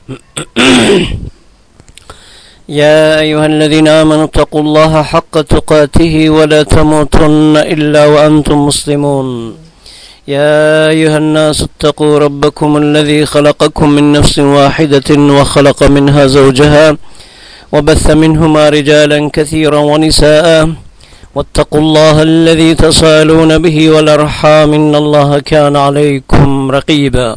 يا أيها الذين آمنوا اتقوا الله حق تقاته ولا تموتن إلا وأنتم مسلمون. يا أيها الناس اتقوا ربكم الذي خلقكم من نفس واحدة وخلق منها زوجها وبث منهما رجالا كثيرا ونساء واتقوا الله الذي تسالون به والأرحام إن الله كان عليكم رقيبا.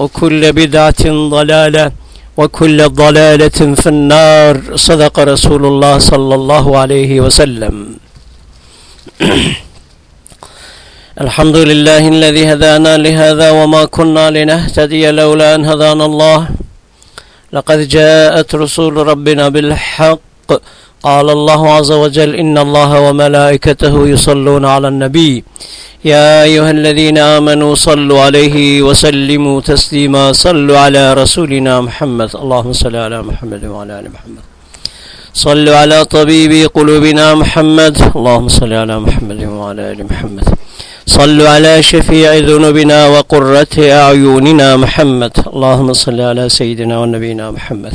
وكل بدعة ضلالة وكل ضلالة في النار. صدق رسول الله صلى الله عليه وسلم. الحمد لله الذي هدانا لهذا وما كنا لنهتدي لولا أن هدانا الله. لقد جاءت رسول ربنا بالحق قال الله عز وجل إن الله وملائكته يصلون على النبي. يا أيها الذين آمنوا صلوا عليه وسلموا تسليما. صلوا على رسولنا محمد. اللهم صل على محمد وعلى آل محمد. صلوا على طبيب قلوبنا محمد. اللهم صل على محمد وعلى آل محمد. صلوا على شفيع ذنوبنا وقرة أعيننا محمد. اللهم صل على سيدنا ونبينا محمد.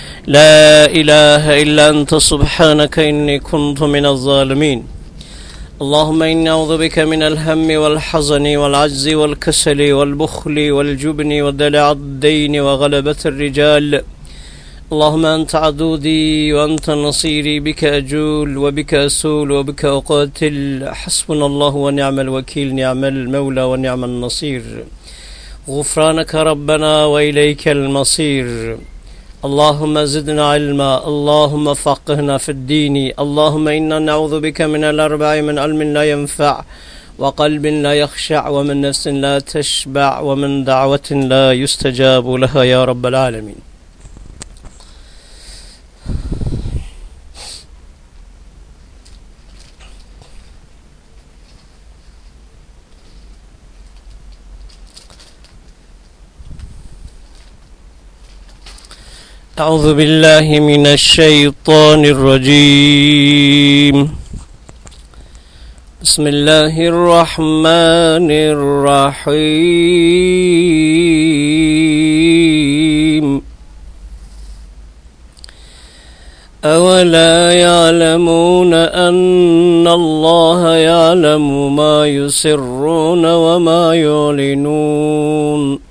لا إله إلا أنت سبحانك إني كنت من الظالمين. اللهم إني أعوذ بك من الهم والحزن والعجز والكسل والبخل والجبن ودلع الدين وغلبة الرجال. اللهم أنت عدودي وأنت نصيري بك أجول وبك أسول وبك أقاتل. حسبنا الله ونعم الوكيل نعم المولى ونعم النصير. غفرانك ربنا وإليك المصير. اللهم زدنا علما اللهم فقهنا في الدين اللهم إنا نعوذ بك من الأربع من علم لا ينفع وقلب لا يخشع ومن نفس لا تشبع ومن دعوة لا يستجاب لها يا رب العالمين. أعوذ بالله من الشيطان الرجيم. بسم الله الرحمن الرحيم. أولا يعلمون أن الله يعلم ما يسرون وما يعلنون.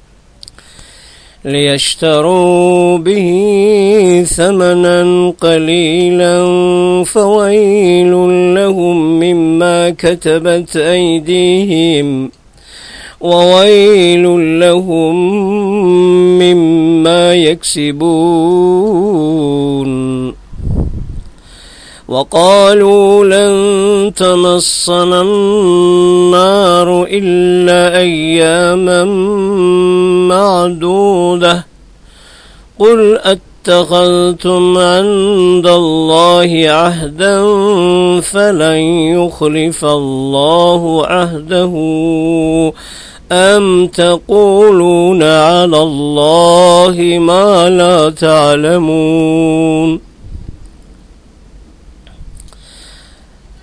ليشتروا به ثمنا قليلا فويل لهم مما كتبت أيديهم وويل لهم مما يكسبون وقالوا لن تمصنا النار إلا أياما معدودة. قل أتخذتم عند الله عهدا فلن يخلف الله عهده. أم تقولون على الله ما لا تعلمون؟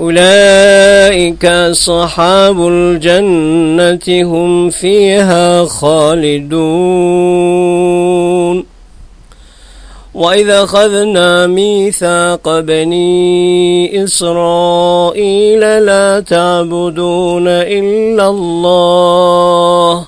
أولئك أصحاب الجنة هم فيها خالدون. وإذا أخذنا ميثاق بني إسرائيل لا تعبدون إلا الله.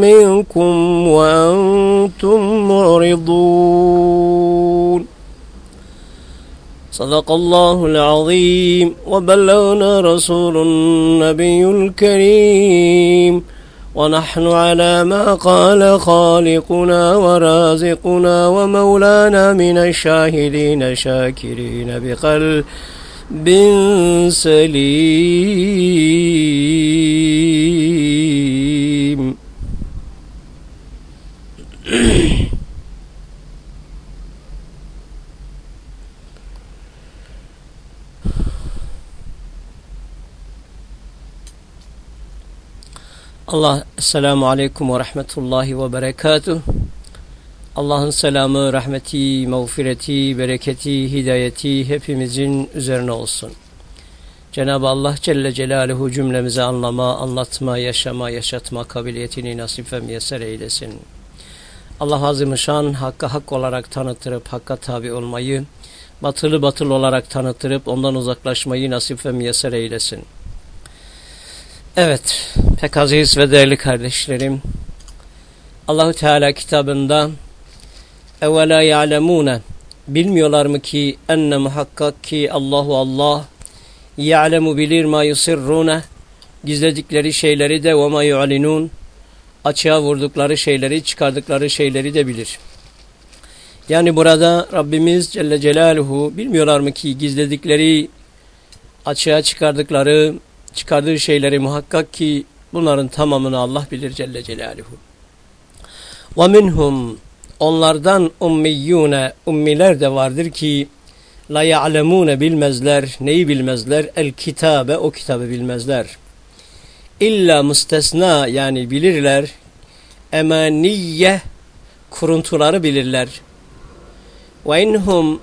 منكم وأنتم معرضون. صدق الله العظيم. وبلغنا رسول النبي الكريم. ونحن على ما قال خالقنا ورازقنا ومولانا من الشاهدين شاكرين بقلب سليم. Allah Esselamu Aleyküm ve Rahmetullahi ve Berekatuh. Allah'ın selamı, rahmeti, mağfireti, bereketi, hidayeti hepimizin üzerine olsun. Cenab-ı Allah Celle Celaluhu cümlemize anlama, anlatma, yaşama, yaşatma kabiliyetini nasip ve müyesser eylesin. Allah Azimüşşan hakka hak olarak tanıtırıp hakka tabi olmayı, batılı batıl olarak tanıtırıp ondan uzaklaşmayı nasip ve müyesser eylesin. Evet, pek aziz ve değerli kardeşlerim, Allahu Teala kitabında evvela ya'lemune bilmiyorlar mı ki enne muhakkak ki Allahu Allah ya'lemu bilir ma yusirrune gizledikleri şeyleri de ve ma yu'linun açığa vurdukları şeyleri çıkardıkları şeyleri de bilir. Yani burada Rabbimiz Celle Celaluhu bilmiyorlar mı ki gizledikleri açığa çıkardıkları çıkardığı şeyleri muhakkak ki bunların tamamını Allah bilir Celle Celaluhu. Minhum onlardan ummiyyune ummiler de vardır ki la ya'lemune bilmezler neyi bilmezler el kitabe o kitabı bilmezler. İlla müstesna yani bilirler emaniye kuruntuları bilirler. Ve inhum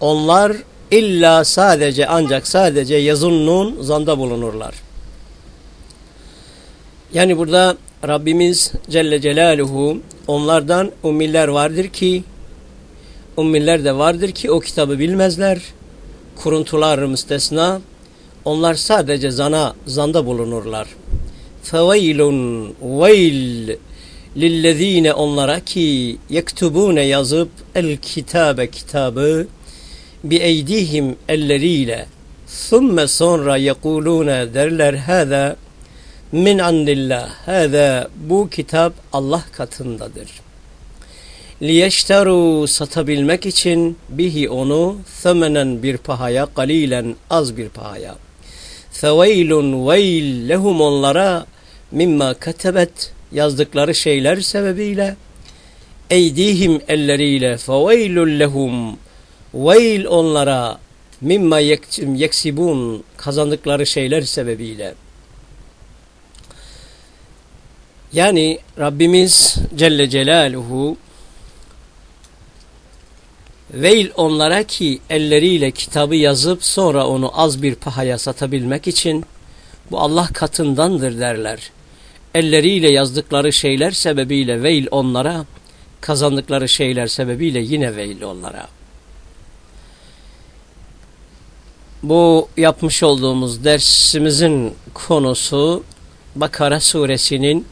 onlar illa sadece ancak sadece yazunnun zanda bulunurlar. Yani burada Rabbimiz Celle Celaluhu onlardan ummiller vardır ki ummiller de vardır ki o kitabı bilmezler. Kuruntular müstesna. Onlar sadece zana, zanda bulunurlar. Feveylun veyl lillezine onlara ki yektubune yazıp el kitabe kitabı bi eydihim elleriyle thumme sonra yekulune derler hâzâ min andillah hâzâ bu kitap Allah katındadır. Liyeşteru satabilmek için bihi onu themenen bir pahaya galilen az bir pahaya. Feveylun veyl lehum onlara mimma katebet yazdıkları şeyler sebebiyle eydihim elleriyle feveylun lehum veyl onlara mimma yeksibun kazandıkları şeyler sebebiyle. Yani Rabbimiz Celle Celaluhu Veil onlara ki elleriyle kitabı yazıp sonra onu az bir pahaya satabilmek için bu Allah katındandır derler. Elleriyle yazdıkları şeyler sebebiyle veil onlara, kazandıkları şeyler sebebiyle yine veil onlara. Bu yapmış olduğumuz dersimizin konusu Bakara suresinin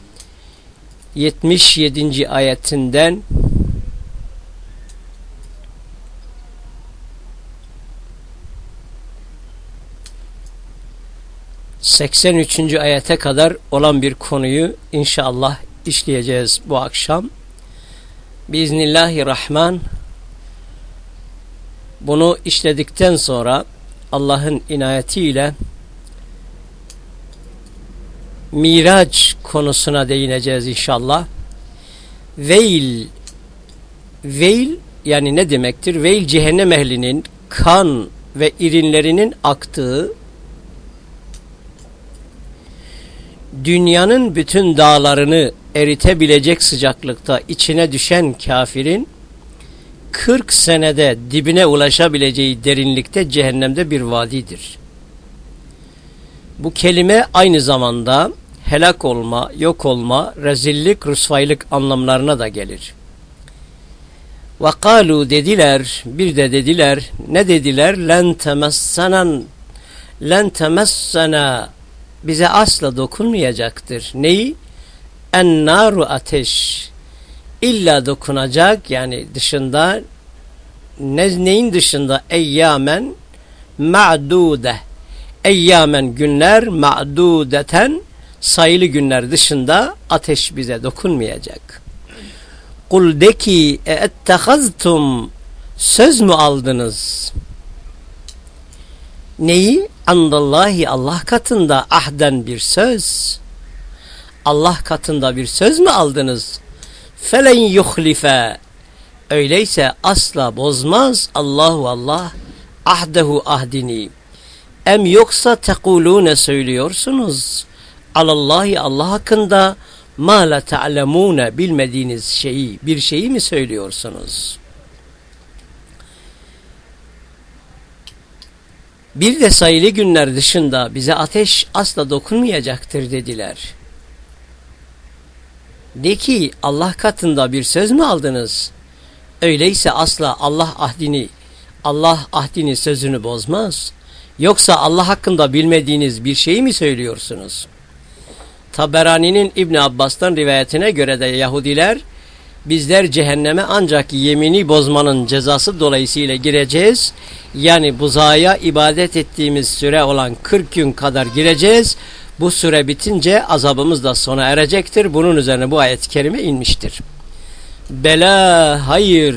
77. ayetinden 83. ayete kadar olan bir konuyu inşallah işleyeceğiz bu akşam. Biiznillahirrahman bunu işledikten sonra Allah'ın inayetiyle Miraç konusuna değineceğiz inşallah. Veil Veil yani ne demektir? Veil cehennem ehlinin kan ve irinlerinin aktığı dünyanın bütün dağlarını eritebilecek sıcaklıkta içine düşen kafirin 40 senede dibine ulaşabileceği derinlikte cehennemde bir vadidir. Bu kelime aynı zamanda helak olma, yok olma, rezillik, rüsvaylık anlamlarına da gelir. Vakalu dediler, bir de dediler, ne dediler? Len temessanan, len temessana bize asla dokunmayacaktır. Neyi? En naru ateş. İlla dokunacak yani dışında ne, neyin dışında? Eyyamen ma'dude. Eyyamen günler ma'dudeten sayılı günler dışında ateş bize dokunmayacak. Kul de ki ettehaztum söz mü aldınız? Neyi? Andallahi Allah katında ahden bir söz. Allah katında bir söz mü aldınız? Felen yuhlife. Öyleyse asla bozmaz Allahu Allah ahdehu ahdini. Em yoksa tekulune söylüyorsunuz. Alallahi Allah hakkında ma la ta'lemune bilmediğiniz şeyi bir şeyi mi söylüyorsunuz?'' Bir de sayılı günler dışında bize ateş asla dokunmayacaktır dediler. De ki Allah katında bir söz mü aldınız? Öyleyse asla Allah ahdini, Allah ahdini sözünü bozmaz. Yoksa Allah hakkında bilmediğiniz bir şeyi mi söylüyorsunuz? Taberani'nin İbn Abbas'tan rivayetine göre de Yahudiler bizler cehenneme ancak yemini bozmanın cezası dolayısıyla gireceğiz. Yani buzaya ibadet ettiğimiz süre olan 40 gün kadar gireceğiz. Bu süre bitince azabımız da sona erecektir. Bunun üzerine bu ayet-i kerime inmiştir. Bela hayır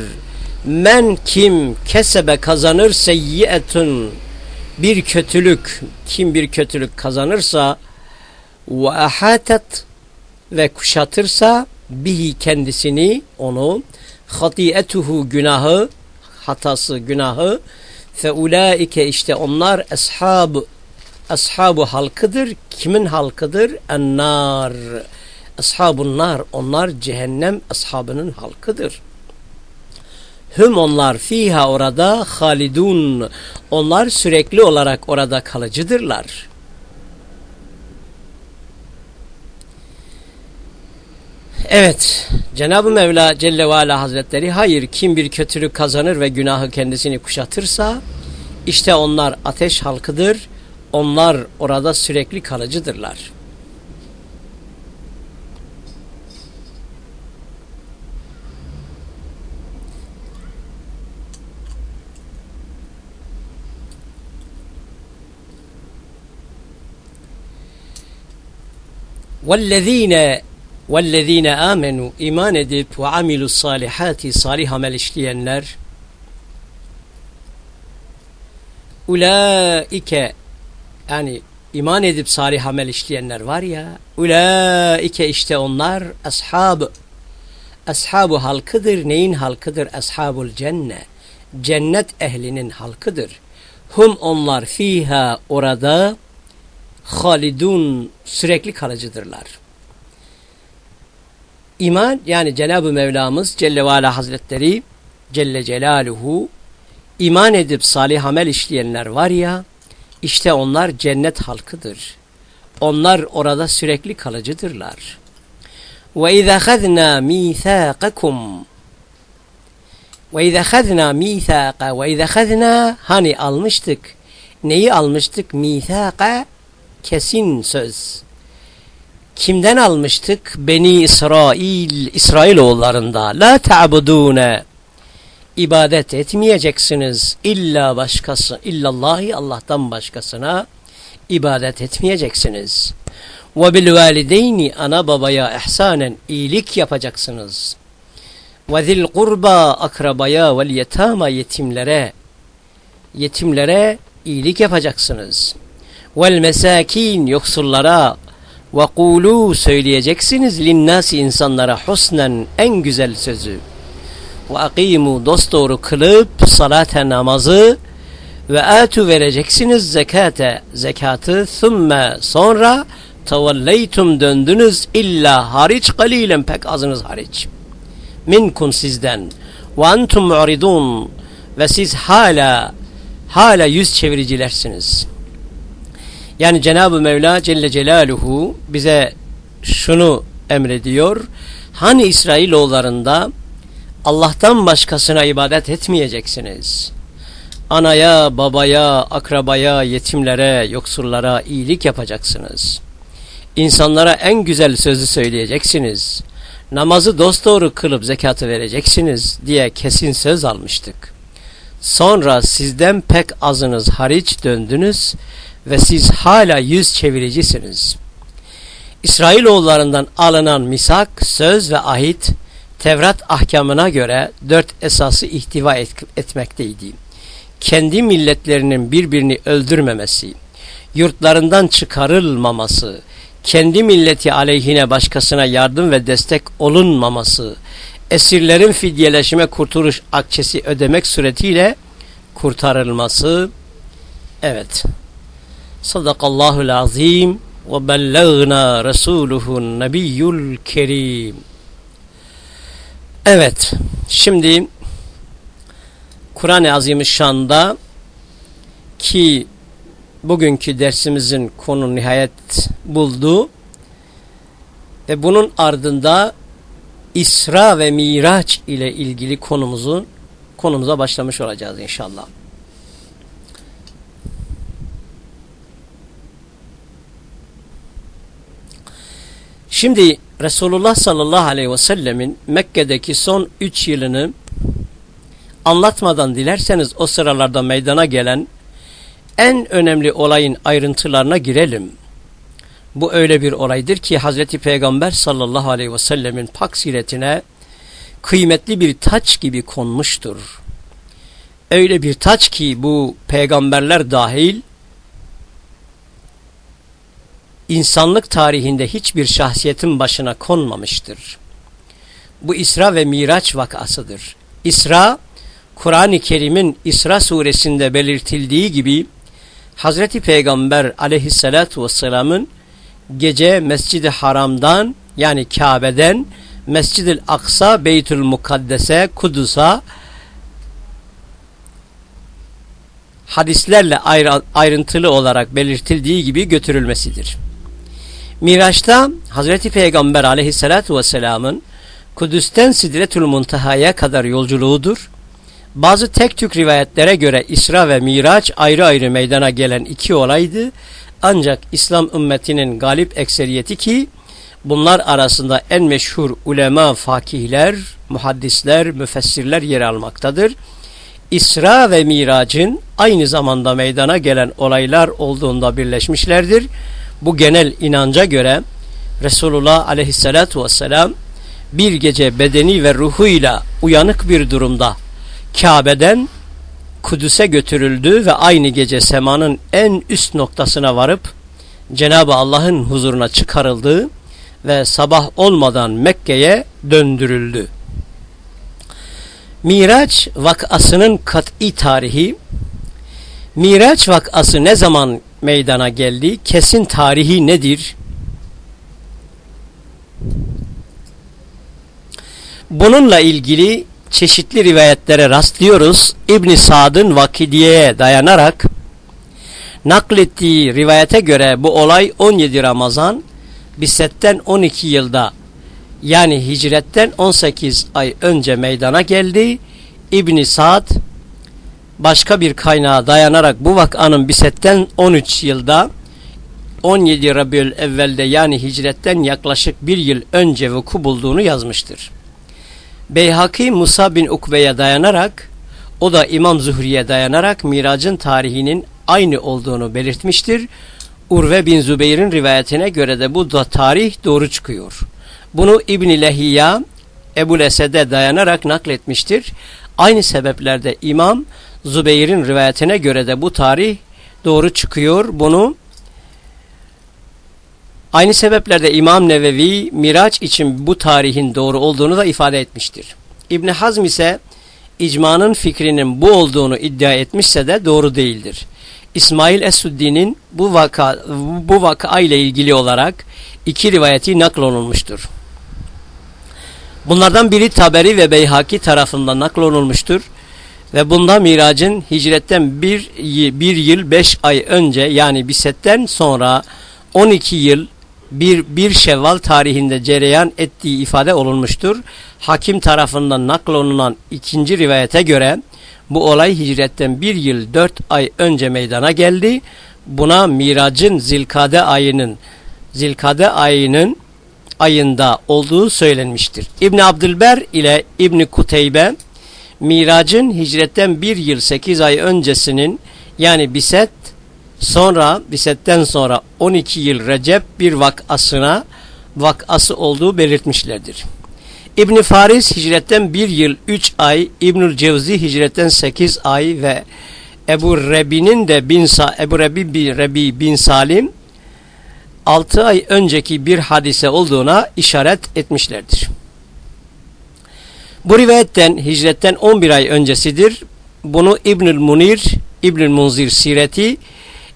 men kim kesebe kazanır seyyiyetun bir kötülük kim bir kötülük kazanırsa ve ahatet ve kuşatırsa bihi kendisini onu hatiyetuhu günahı hatası günahı fe ulaike işte onlar ashab ashabu halkıdır. Kimin halkıdır? Ennar. Ashabun nar onlar cehennem ashabının halkıdır. Hüm onlar fiha orada halidun. Onlar sürekli olarak orada kalıcıdırlar Evet, Cenab-ı Mevla Celle ve Ala Hazretleri hayır kim bir kötülük kazanır ve günahı kendisini kuşatırsa işte onlar ateş halkıdır, onlar orada sürekli kalıcıdırlar. وَالَّذ۪ينَ وَالَّذ۪ينَ آمَنُوا iman edip ve amilu salihati salih amel işleyenler ulaike yani iman edip salih amel işleyenler var ya ulaike işte onlar ashab ashabu halkıdır neyin halkıdır ashabul cenne cennet ehlinin halkıdır hum onlar fiha orada halidun sürekli kalıcıdırlar İman yani Cenab-ı Mevlamız Celle ve Ala Hazretleri Celle Celaluhu iman edip salih amel işleyenler var ya işte onlar cennet halkıdır. Onlar orada sürekli kalıcıdırlar. Ve izâ khadnâ mîthâkakum ve izâ khadnâ mîthâka ve izâ khadnâ hani almıştık. Neyi almıştık? Mîthâka kesin söz. Kimden almıştık? Beni İsrail, İsrailoğullarında. La ta'budune. İbadet etmeyeceksiniz. İlla başkası, illallahi Allah'tan başkasına ibadet etmeyeceksiniz. Ve bil valideyni ana babaya ihsanen iyilik yapacaksınız. Ve zil kurba akrabaya vel yetama yetimlere yetimlere iyilik yapacaksınız. Vel mesakin yoksullara kulu söyleyeceksiniz linnasi insanlara husnen en güzel sözü. Akimu dosdoğru kılıp salate namazı ve atu vereceksiniz zekate zekatı thumme sonra tavalleytum döndünüz illa hariç kalilen pek azınız hariç. Minkum sizden ve antum mu'ridun ve siz hala hala yüz çeviricilersiniz.'' Yani Cenab-ı Mevla Celle Celaluhu bize şunu emrediyor. Hani İsrailoğullarında Allah'tan başkasına ibadet etmeyeceksiniz. Anaya, babaya, akrabaya, yetimlere, yoksullara iyilik yapacaksınız. İnsanlara en güzel sözü söyleyeceksiniz. Namazı dosdoğru kılıp zekatı vereceksiniz diye kesin söz almıştık. Sonra sizden pek azınız hariç döndünüz ve siz hala yüz çeviricisiniz. İsrailoğullarından alınan misak, söz ve ahit Tevrat ahkamına göre dört esası ihtiva et etmekteydi. Kendi milletlerinin birbirini öldürmemesi, yurtlarından çıkarılmaması, kendi milleti aleyhine başkasına yardım ve destek olunmaması, esirlerin fidyeleşime kurtuluş akçesi ödemek suretiyle kurtarılması, evet, Sadakallahul azim ve bellagna rasuluhun nebiyyul kerim. Evet, şimdi Kur'an-ı Azimüşşan'da ki bugünkü dersimizin konu nihayet buldu ve bunun ardında İsra ve Miraç ile ilgili konumuzu konumuza başlamış olacağız inşallah. Şimdi Resulullah sallallahu aleyhi ve sellemin Mekke'deki son 3 yılını anlatmadan dilerseniz o sıralarda meydana gelen en önemli olayın ayrıntılarına girelim. Bu öyle bir olaydır ki Hazreti Peygamber sallallahu aleyhi ve sellemin pak siretine kıymetli bir taç gibi konmuştur. Öyle bir taç ki bu peygamberler dahil insanlık tarihinde hiçbir şahsiyetin başına konmamıştır. Bu İsra ve Miraç vakasıdır. İsra, Kur'an-ı Kerim'in İsra suresinde belirtildiği gibi Hazreti Peygamber aleyhissalatu vesselamın gece Mescid-i Haram'dan yani Kabe'den Mescid-i Aksa, Beytül Mukaddes'e, Kudüs'a hadislerle ayrıntılı olarak belirtildiği gibi götürülmesidir. Miraç'ta Hazreti Peygamber aleyhissalatu vesselamın Kudüs'ten Sidretül Muntaha'ya kadar yolculuğudur. Bazı tek tük rivayetlere göre İsra ve Miraç ayrı ayrı meydana gelen iki olaydı. Ancak İslam ümmetinin galip ekseriyeti ki bunlar arasında en meşhur ulema, fakihler, muhaddisler, müfessirler yer almaktadır. İsra ve Mirac'ın aynı zamanda meydana gelen olaylar olduğunda birleşmişlerdir. Bu genel inanca göre Resulullah aleyhissalatu vesselam bir gece bedeni ve ruhuyla uyanık bir durumda Kabe'den Kudüs'e götürüldü ve aynı gece semanın en üst noktasına varıp Cenab-ı Allah'ın huzuruna çıkarıldı ve sabah olmadan Mekke'ye döndürüldü. Miraç vakasının kat'i tarihi Miraç vakası ne zaman meydana geldi? Kesin tarihi nedir? Bununla ilgili çeşitli rivayetlere rastlıyoruz. İbn Sad'ın Vakidiye'ye dayanarak naklettiği rivayete göre bu olay 17 Ramazan Biset'ten 12 yılda yani hicretten 18 ay önce meydana geldi. İbn Sad başka bir kaynağa dayanarak bu vakanın Biset'ten 13 yılda 17 Rabiül evvelde yani hicretten yaklaşık bir yıl önce vuku bulduğunu yazmıştır. Beyhaki Musa bin Ukbe'ye dayanarak o da İmam Zuhri'ye dayanarak miracın tarihinin aynı olduğunu belirtmiştir. Urve bin Zübeyir'in rivayetine göre de bu da tarih doğru çıkıyor. Bunu İbn-i Lehiya Ebu Esed'e dayanarak nakletmiştir. Aynı sebeplerde İmam Zübeyir'in rivayetine göre de bu tarih doğru çıkıyor. Bunu Aynı sebeplerde İmam Nevevi Miraç için bu tarihin doğru olduğunu da ifade etmiştir. İbni Hazm ise icmanın fikrinin bu olduğunu iddia etmişse de doğru değildir. İsmail Esuddi'nin bu vaka bu vaka ile ilgili olarak iki rivayeti naklolunmuştur. Bunlardan biri Taberi ve Beyhaki tarafından naklolunmuştur ve bunda miracın hicretten bir, bir yıl beş ay önce yani bisetten sonra 12 yıl bir, bir Şevval tarihinde cereyan ettiği ifade olunmuştur. Hakim tarafından naklolunan ikinci rivayete göre bu olay hicretten bir yıl dört ay önce meydana geldi. Buna miracın zilkade ayının zilkade ayının ayında olduğu söylenmiştir. İbn Abdülber ile İbn Kuteybe miracın hicretten bir yıl sekiz ay öncesinin yani Biset Sonra Biset'ten sonra 12 yıl Recep bir vakasına vakası olduğu belirtmişlerdir. İbni Faris hicretten bir yıl 3 ay, İbnül Cevzi hicretten 8 ay ve Ebu Rebi'nin de bin Sa Ebu Rebi bin, Rebi bin Salim 6 ay önceki bir hadise olduğuna işaret etmişlerdir. Bu rivayetten hicretten 11 ay öncesidir. Bunu İbnül Munir, İbnül Munzir Sireti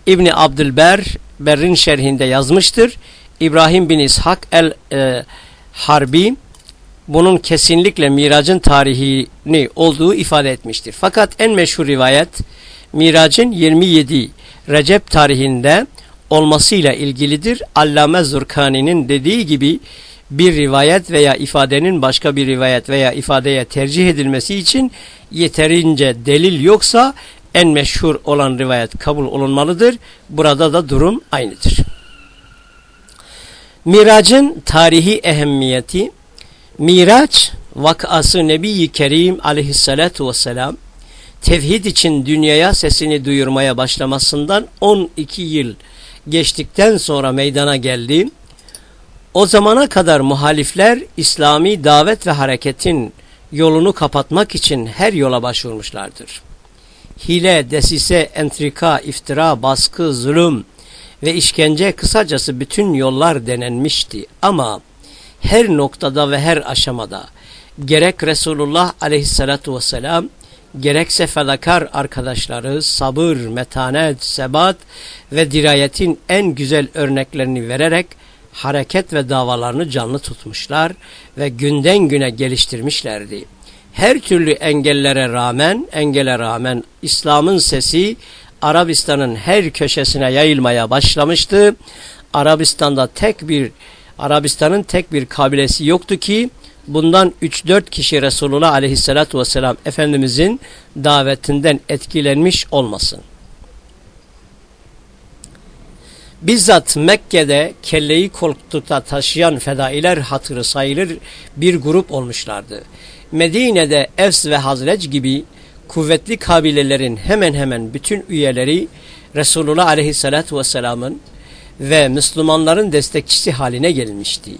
İbni Abdülber Berrin şerhinde yazmıştır. İbrahim bin İshak el e, Harbi bunun kesinlikle miracın tarihini olduğu ifade etmiştir. Fakat en meşhur rivayet miracın 27 Recep tarihinde olmasıyla ilgilidir. Allame Zurkani'nin dediği gibi bir rivayet veya ifadenin başka bir rivayet veya ifadeye tercih edilmesi için yeterince delil yoksa en meşhur olan rivayet kabul olunmalıdır. Burada da durum aynıdır. Miracın tarihi ehemmiyeti Miraç vakası Nebi-i Kerim aleyhissalatu vesselam tevhid için dünyaya sesini duyurmaya başlamasından 12 yıl geçtikten sonra meydana geldi. O zamana kadar muhalifler İslami davet ve hareketin yolunu kapatmak için her yola başvurmuşlardır hile, desise, entrika, iftira, baskı, zulüm ve işkence kısacası bütün yollar denenmişti. Ama her noktada ve her aşamada gerek Resulullah aleyhissalatu vesselam gerekse fedakar arkadaşları sabır, metanet, sebat ve dirayetin en güzel örneklerini vererek hareket ve davalarını canlı tutmuşlar ve günden güne geliştirmişlerdi her türlü engellere rağmen, engele rağmen İslam'ın sesi Arabistan'ın her köşesine yayılmaya başlamıştı. Arabistan'da tek bir Arabistan'ın tek bir kabilesi yoktu ki bundan 3-4 kişi Resulullah aleyhissalatu vesselam Efendimizin davetinden etkilenmiş olmasın. Bizzat Mekke'de kelleyi koltukta taşıyan fedailer hatırı sayılır bir grup olmuşlardı. Medine'de Evs ve Hazreç gibi kuvvetli kabilelerin hemen hemen bütün üyeleri Resulullah Aleyhisselatü Vesselam'ın ve Müslümanların destekçisi haline gelmişti.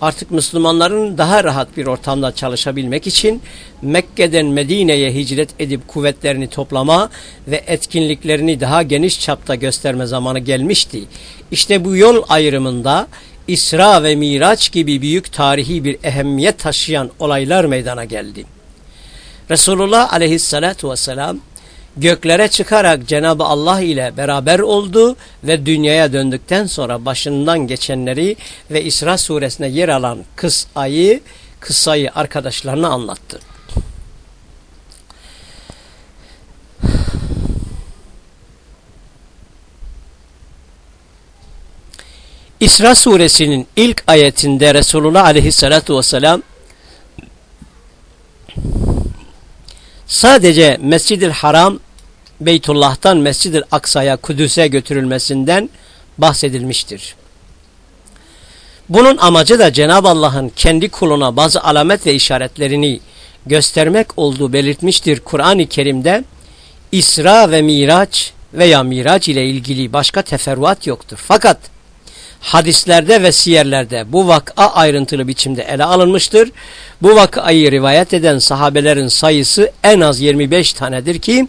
Artık Müslümanların daha rahat bir ortamda çalışabilmek için Mekke'den Medine'ye hicret edip kuvvetlerini toplama ve etkinliklerini daha geniş çapta gösterme zamanı gelmişti. İşte bu yol ayrımında İsra ve Miraç gibi büyük tarihi bir ehemmiyet taşıyan olaylar meydana geldi. Resulullah aleyhissalatu vesselam göklere çıkarak Cenab-ı Allah ile beraber oldu ve dünyaya döndükten sonra başından geçenleri ve İsra suresine yer alan kısayı, kısayı arkadaşlarına anlattı. İsra suresinin ilk ayetinde Resulullah aleyhissalatu vesselam sadece Mescid-i Haram Beytullah'tan Mescid-i Aksa'ya Kudüs'e götürülmesinden bahsedilmiştir. Bunun amacı da Cenab-ı Allah'ın kendi kuluna bazı alamet ve işaretlerini göstermek olduğu belirtmiştir. Kur'an-ı Kerim'de İsra ve Miraç veya Miraç ile ilgili başka teferruat yoktur. Fakat hadislerde ve siyerlerde bu vaka ayrıntılı biçimde ele alınmıştır. Bu vakayı rivayet eden sahabelerin sayısı en az 25 tanedir ki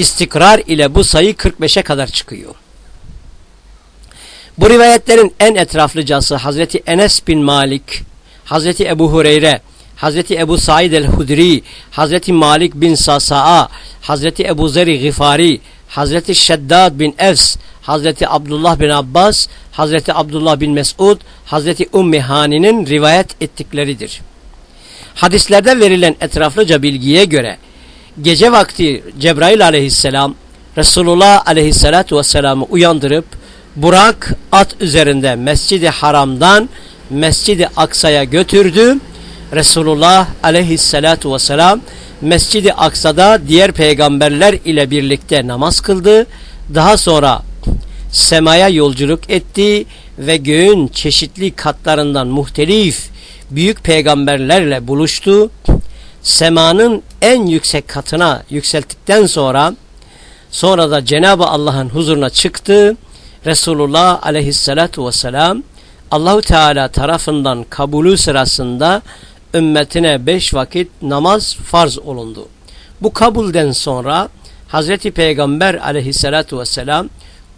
istikrar ile bu sayı 45'e kadar çıkıyor. Bu rivayetlerin en etraflıcası Hazreti Enes bin Malik, Hazreti Ebu Hureyre, Hazreti Ebu Said el-Hudri, Hazreti Malik bin Sasa'a, Hazreti Ebu Zeri Gifari, Hazreti Şeddad bin Evs, Hazreti Abdullah bin Abbas, Hazreti Abdullah bin Mesud, Hazreti Ummi Hani'nin rivayet ettikleridir. Hadislerde verilen etraflıca bilgiye göre gece vakti Cebrail aleyhisselam Resulullah aleyhissalatu vesselam'ı uyandırıp Burak at üzerinde Mescid-i Haram'dan Mescid-i Aksa'ya götürdü. Resulullah aleyhissalatu vesselam Mescid-i Aksa'da diğer peygamberler ile birlikte namaz kıldı. Daha sonra semaya yolculuk etti ve göğün çeşitli katlarından muhtelif büyük peygamberlerle buluştu. Semanın en yüksek katına yükselttikten sonra sonra da Cenab-ı Allah'ın huzuruna çıktı. Resulullah aleyhissalatu vesselam Allahu Teala tarafından kabulü sırasında ümmetine beş vakit namaz farz olundu. Bu kabulden sonra Hazreti Peygamber aleyhissalatu vesselam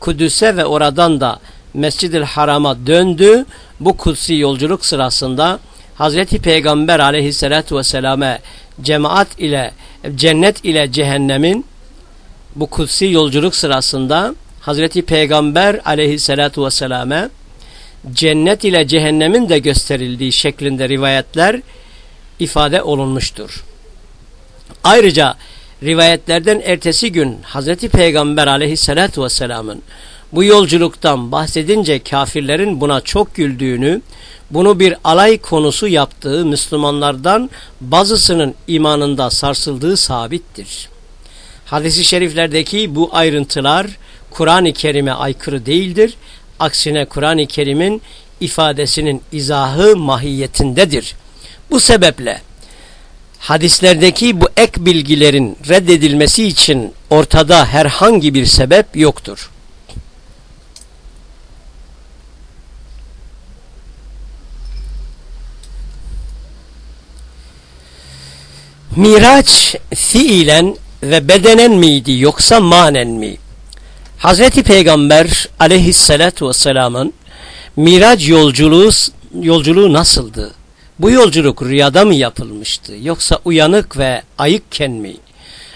Kudüs'e ve oradan da Mescid-i Haram'a döndü. Bu kutsi yolculuk sırasında Hazreti Peygamber aleyhissalatu vesselam'e cemaat ile cennet ile cehennemin bu kutsi yolculuk sırasında Hazreti Peygamber aleyhissalatu vesselam'e cennet ile cehennemin de gösterildiği şeklinde rivayetler ifade olunmuştur. Ayrıca rivayetlerden ertesi gün Hazreti Peygamber aleyhissalatu vesselamın bu yolculuktan bahsedince kafirlerin buna çok güldüğünü, bunu bir alay konusu yaptığı Müslümanlardan bazısının imanında sarsıldığı sabittir. Hadis-i şeriflerdeki bu ayrıntılar Kur'an-ı Kerim'e aykırı değildir. Aksine Kur'an-ı Kerim'in ifadesinin izahı mahiyetindedir. Bu sebeple hadislerdeki bu ek bilgilerin reddedilmesi için ortada herhangi bir sebep yoktur. Miraç fiilen ve bedenen miydi yoksa manen mi? Hazreti Peygamber aleyhissalatu vesselamın Miraç yolculuğu, yolculuğu nasıldı? Bu yolculuk rüyada mı yapılmıştı yoksa uyanık ve ayıkken mi?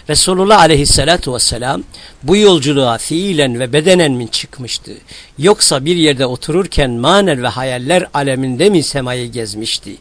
Resulullah aleyhissalatu vesselam bu yolculuğa fiilen ve bedenen mi çıkmıştı? Yoksa bir yerde otururken manen ve hayaller aleminde mi semayı gezmişti?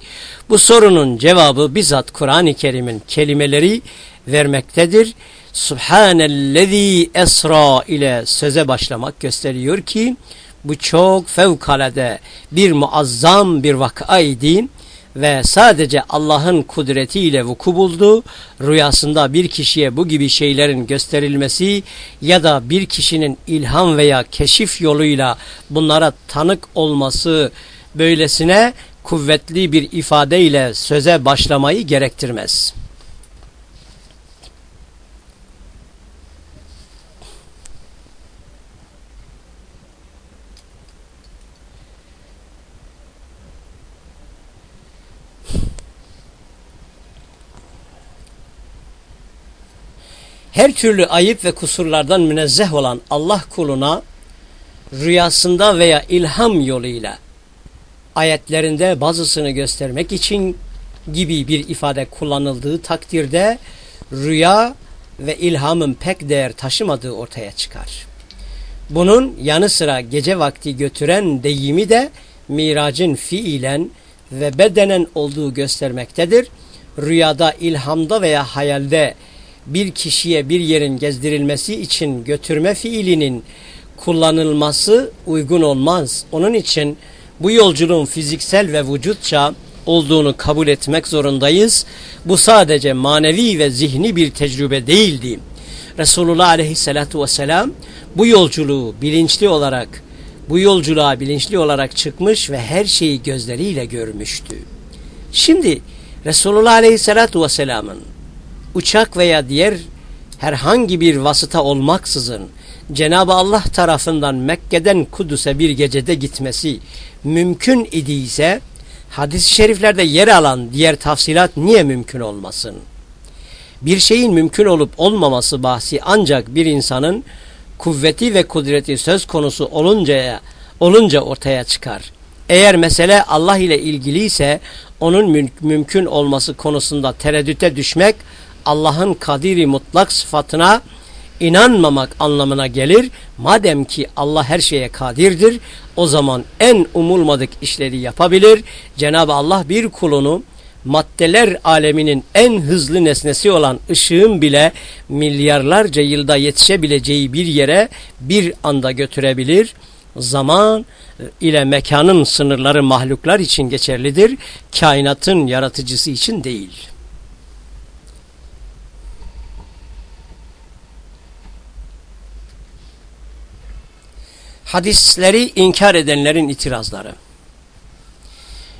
Bu sorunun cevabı bizzat Kur'an-ı Kerim'in kelimeleri vermektedir. Subhanellezi esra ile söze başlamak gösteriyor ki bu çok fevkalade bir muazzam bir vakaydı ve sadece Allah'ın kudretiyle vuku buldu. Rüyasında bir kişiye bu gibi şeylerin gösterilmesi ya da bir kişinin ilham veya keşif yoluyla bunlara tanık olması böylesine kuvvetli bir ifadeyle söze başlamayı gerektirmez. Her türlü ayıp ve kusurlardan münezzeh olan Allah kuluna rüyasında veya ilham yoluyla ayetlerinde bazısını göstermek için gibi bir ifade kullanıldığı takdirde rüya ve ilhamın pek değer taşımadığı ortaya çıkar. Bunun yanı sıra gece vakti götüren deyimi de miracın fiilen ve bedenen olduğu göstermektedir. Rüyada, ilhamda veya hayalde bir kişiye bir yerin gezdirilmesi için götürme fiilinin kullanılması uygun olmaz. Onun için bu yolculuğun fiziksel ve vücutça olduğunu kabul etmek zorundayız. Bu sadece manevi ve zihni bir tecrübe değildi. Resulullah aleyhissalatu vesselam bu yolculuğu bilinçli olarak bu yolculuğa bilinçli olarak çıkmış ve her şeyi gözleriyle görmüştü. Şimdi Resulullah aleyhissalatu vesselamın uçak veya diğer herhangi bir vasıta olmaksızın Cenab-ı Allah tarafından Mekke'den Kudüs'e bir gecede gitmesi mümkün idiyse hadis-i şeriflerde yer alan diğer tafsilat niye mümkün olmasın? Bir şeyin mümkün olup olmaması bahsi ancak bir insanın kuvveti ve kudreti söz konusu olunca, olunca ortaya çıkar. Eğer mesele Allah ile ilgiliyse onun müm mümkün olması konusunda tereddüte düşmek Allah'ın kadiri mutlak sıfatına inanmamak anlamına gelir. Madem ki Allah her şeye kadirdir o zaman en umulmadık işleri yapabilir. Cenab-ı Allah bir kulunu maddeler aleminin en hızlı nesnesi olan ışığın bile milyarlarca yılda yetişebileceği bir yere bir anda götürebilir. Zaman ile mekanın sınırları mahluklar için geçerlidir. Kainatın yaratıcısı için değil.'' Hadisleri inkar edenlerin itirazları.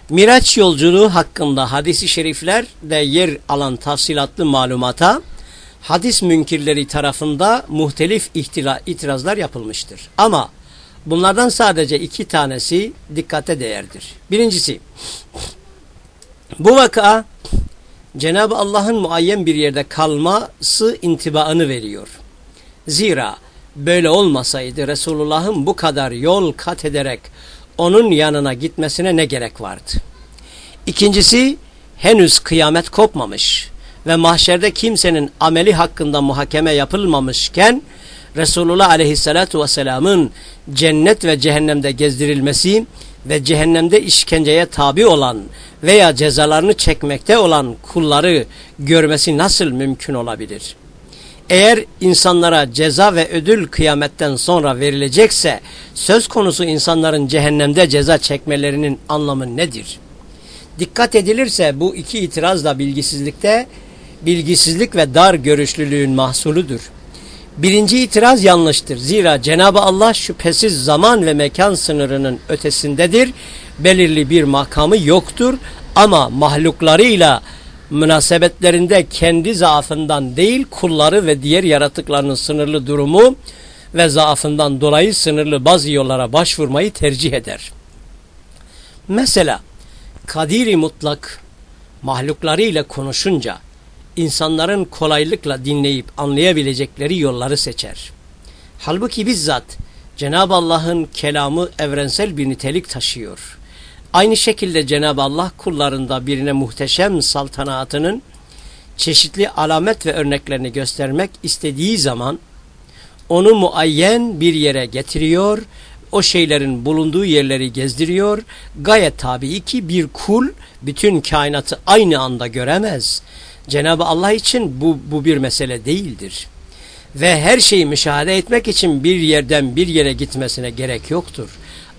Miraç yolculuğu hakkında hadisi şeriflerde yer alan tafsilatlı malumata hadis münkirleri tarafında muhtelif ihtila, itirazlar yapılmıştır. Ama bunlardan sadece iki tanesi dikkate değerdir. Birincisi bu vaka Cenab-ı Allah'ın muayyen bir yerde kalması intibaını veriyor. Zira böyle olmasaydı Resulullah'ın bu kadar yol kat ederek onun yanına gitmesine ne gerek vardı? İkincisi henüz kıyamet kopmamış ve mahşerde kimsenin ameli hakkında muhakeme yapılmamışken Resulullah aleyhissalatu vesselamın cennet ve cehennemde gezdirilmesi ve cehennemde işkenceye tabi olan veya cezalarını çekmekte olan kulları görmesi nasıl mümkün olabilir?'' Eğer insanlara ceza ve ödül kıyametten sonra verilecekse söz konusu insanların cehennemde ceza çekmelerinin anlamı nedir? Dikkat edilirse bu iki itiraz da bilgisizlikte bilgisizlik ve dar görüşlülüğün mahsuludur. Birinci itiraz yanlıştır. Zira Cenab-ı Allah şüphesiz zaman ve mekan sınırının ötesindedir. Belirli bir makamı yoktur ama mahluklarıyla münasebetlerinde kendi zaafından değil kulları ve diğer yaratıklarının sınırlı durumu ve zaafından dolayı sınırlı bazı yollara başvurmayı tercih eder. Mesela kadiri mutlak mahluklarıyla konuşunca insanların kolaylıkla dinleyip anlayabilecekleri yolları seçer. Halbuki bizzat Cenab-ı Allah'ın kelamı evrensel bir nitelik taşıyor. Aynı şekilde Cenab-ı Allah kullarında birine muhteşem saltanatının çeşitli alamet ve örneklerini göstermek istediği zaman onu muayyen bir yere getiriyor, o şeylerin bulunduğu yerleri gezdiriyor. Gayet tabii ki bir kul bütün kainatı aynı anda göremez. Cenab-ı Allah için bu, bu bir mesele değildir. Ve her şeyi müşahede etmek için bir yerden bir yere gitmesine gerek yoktur.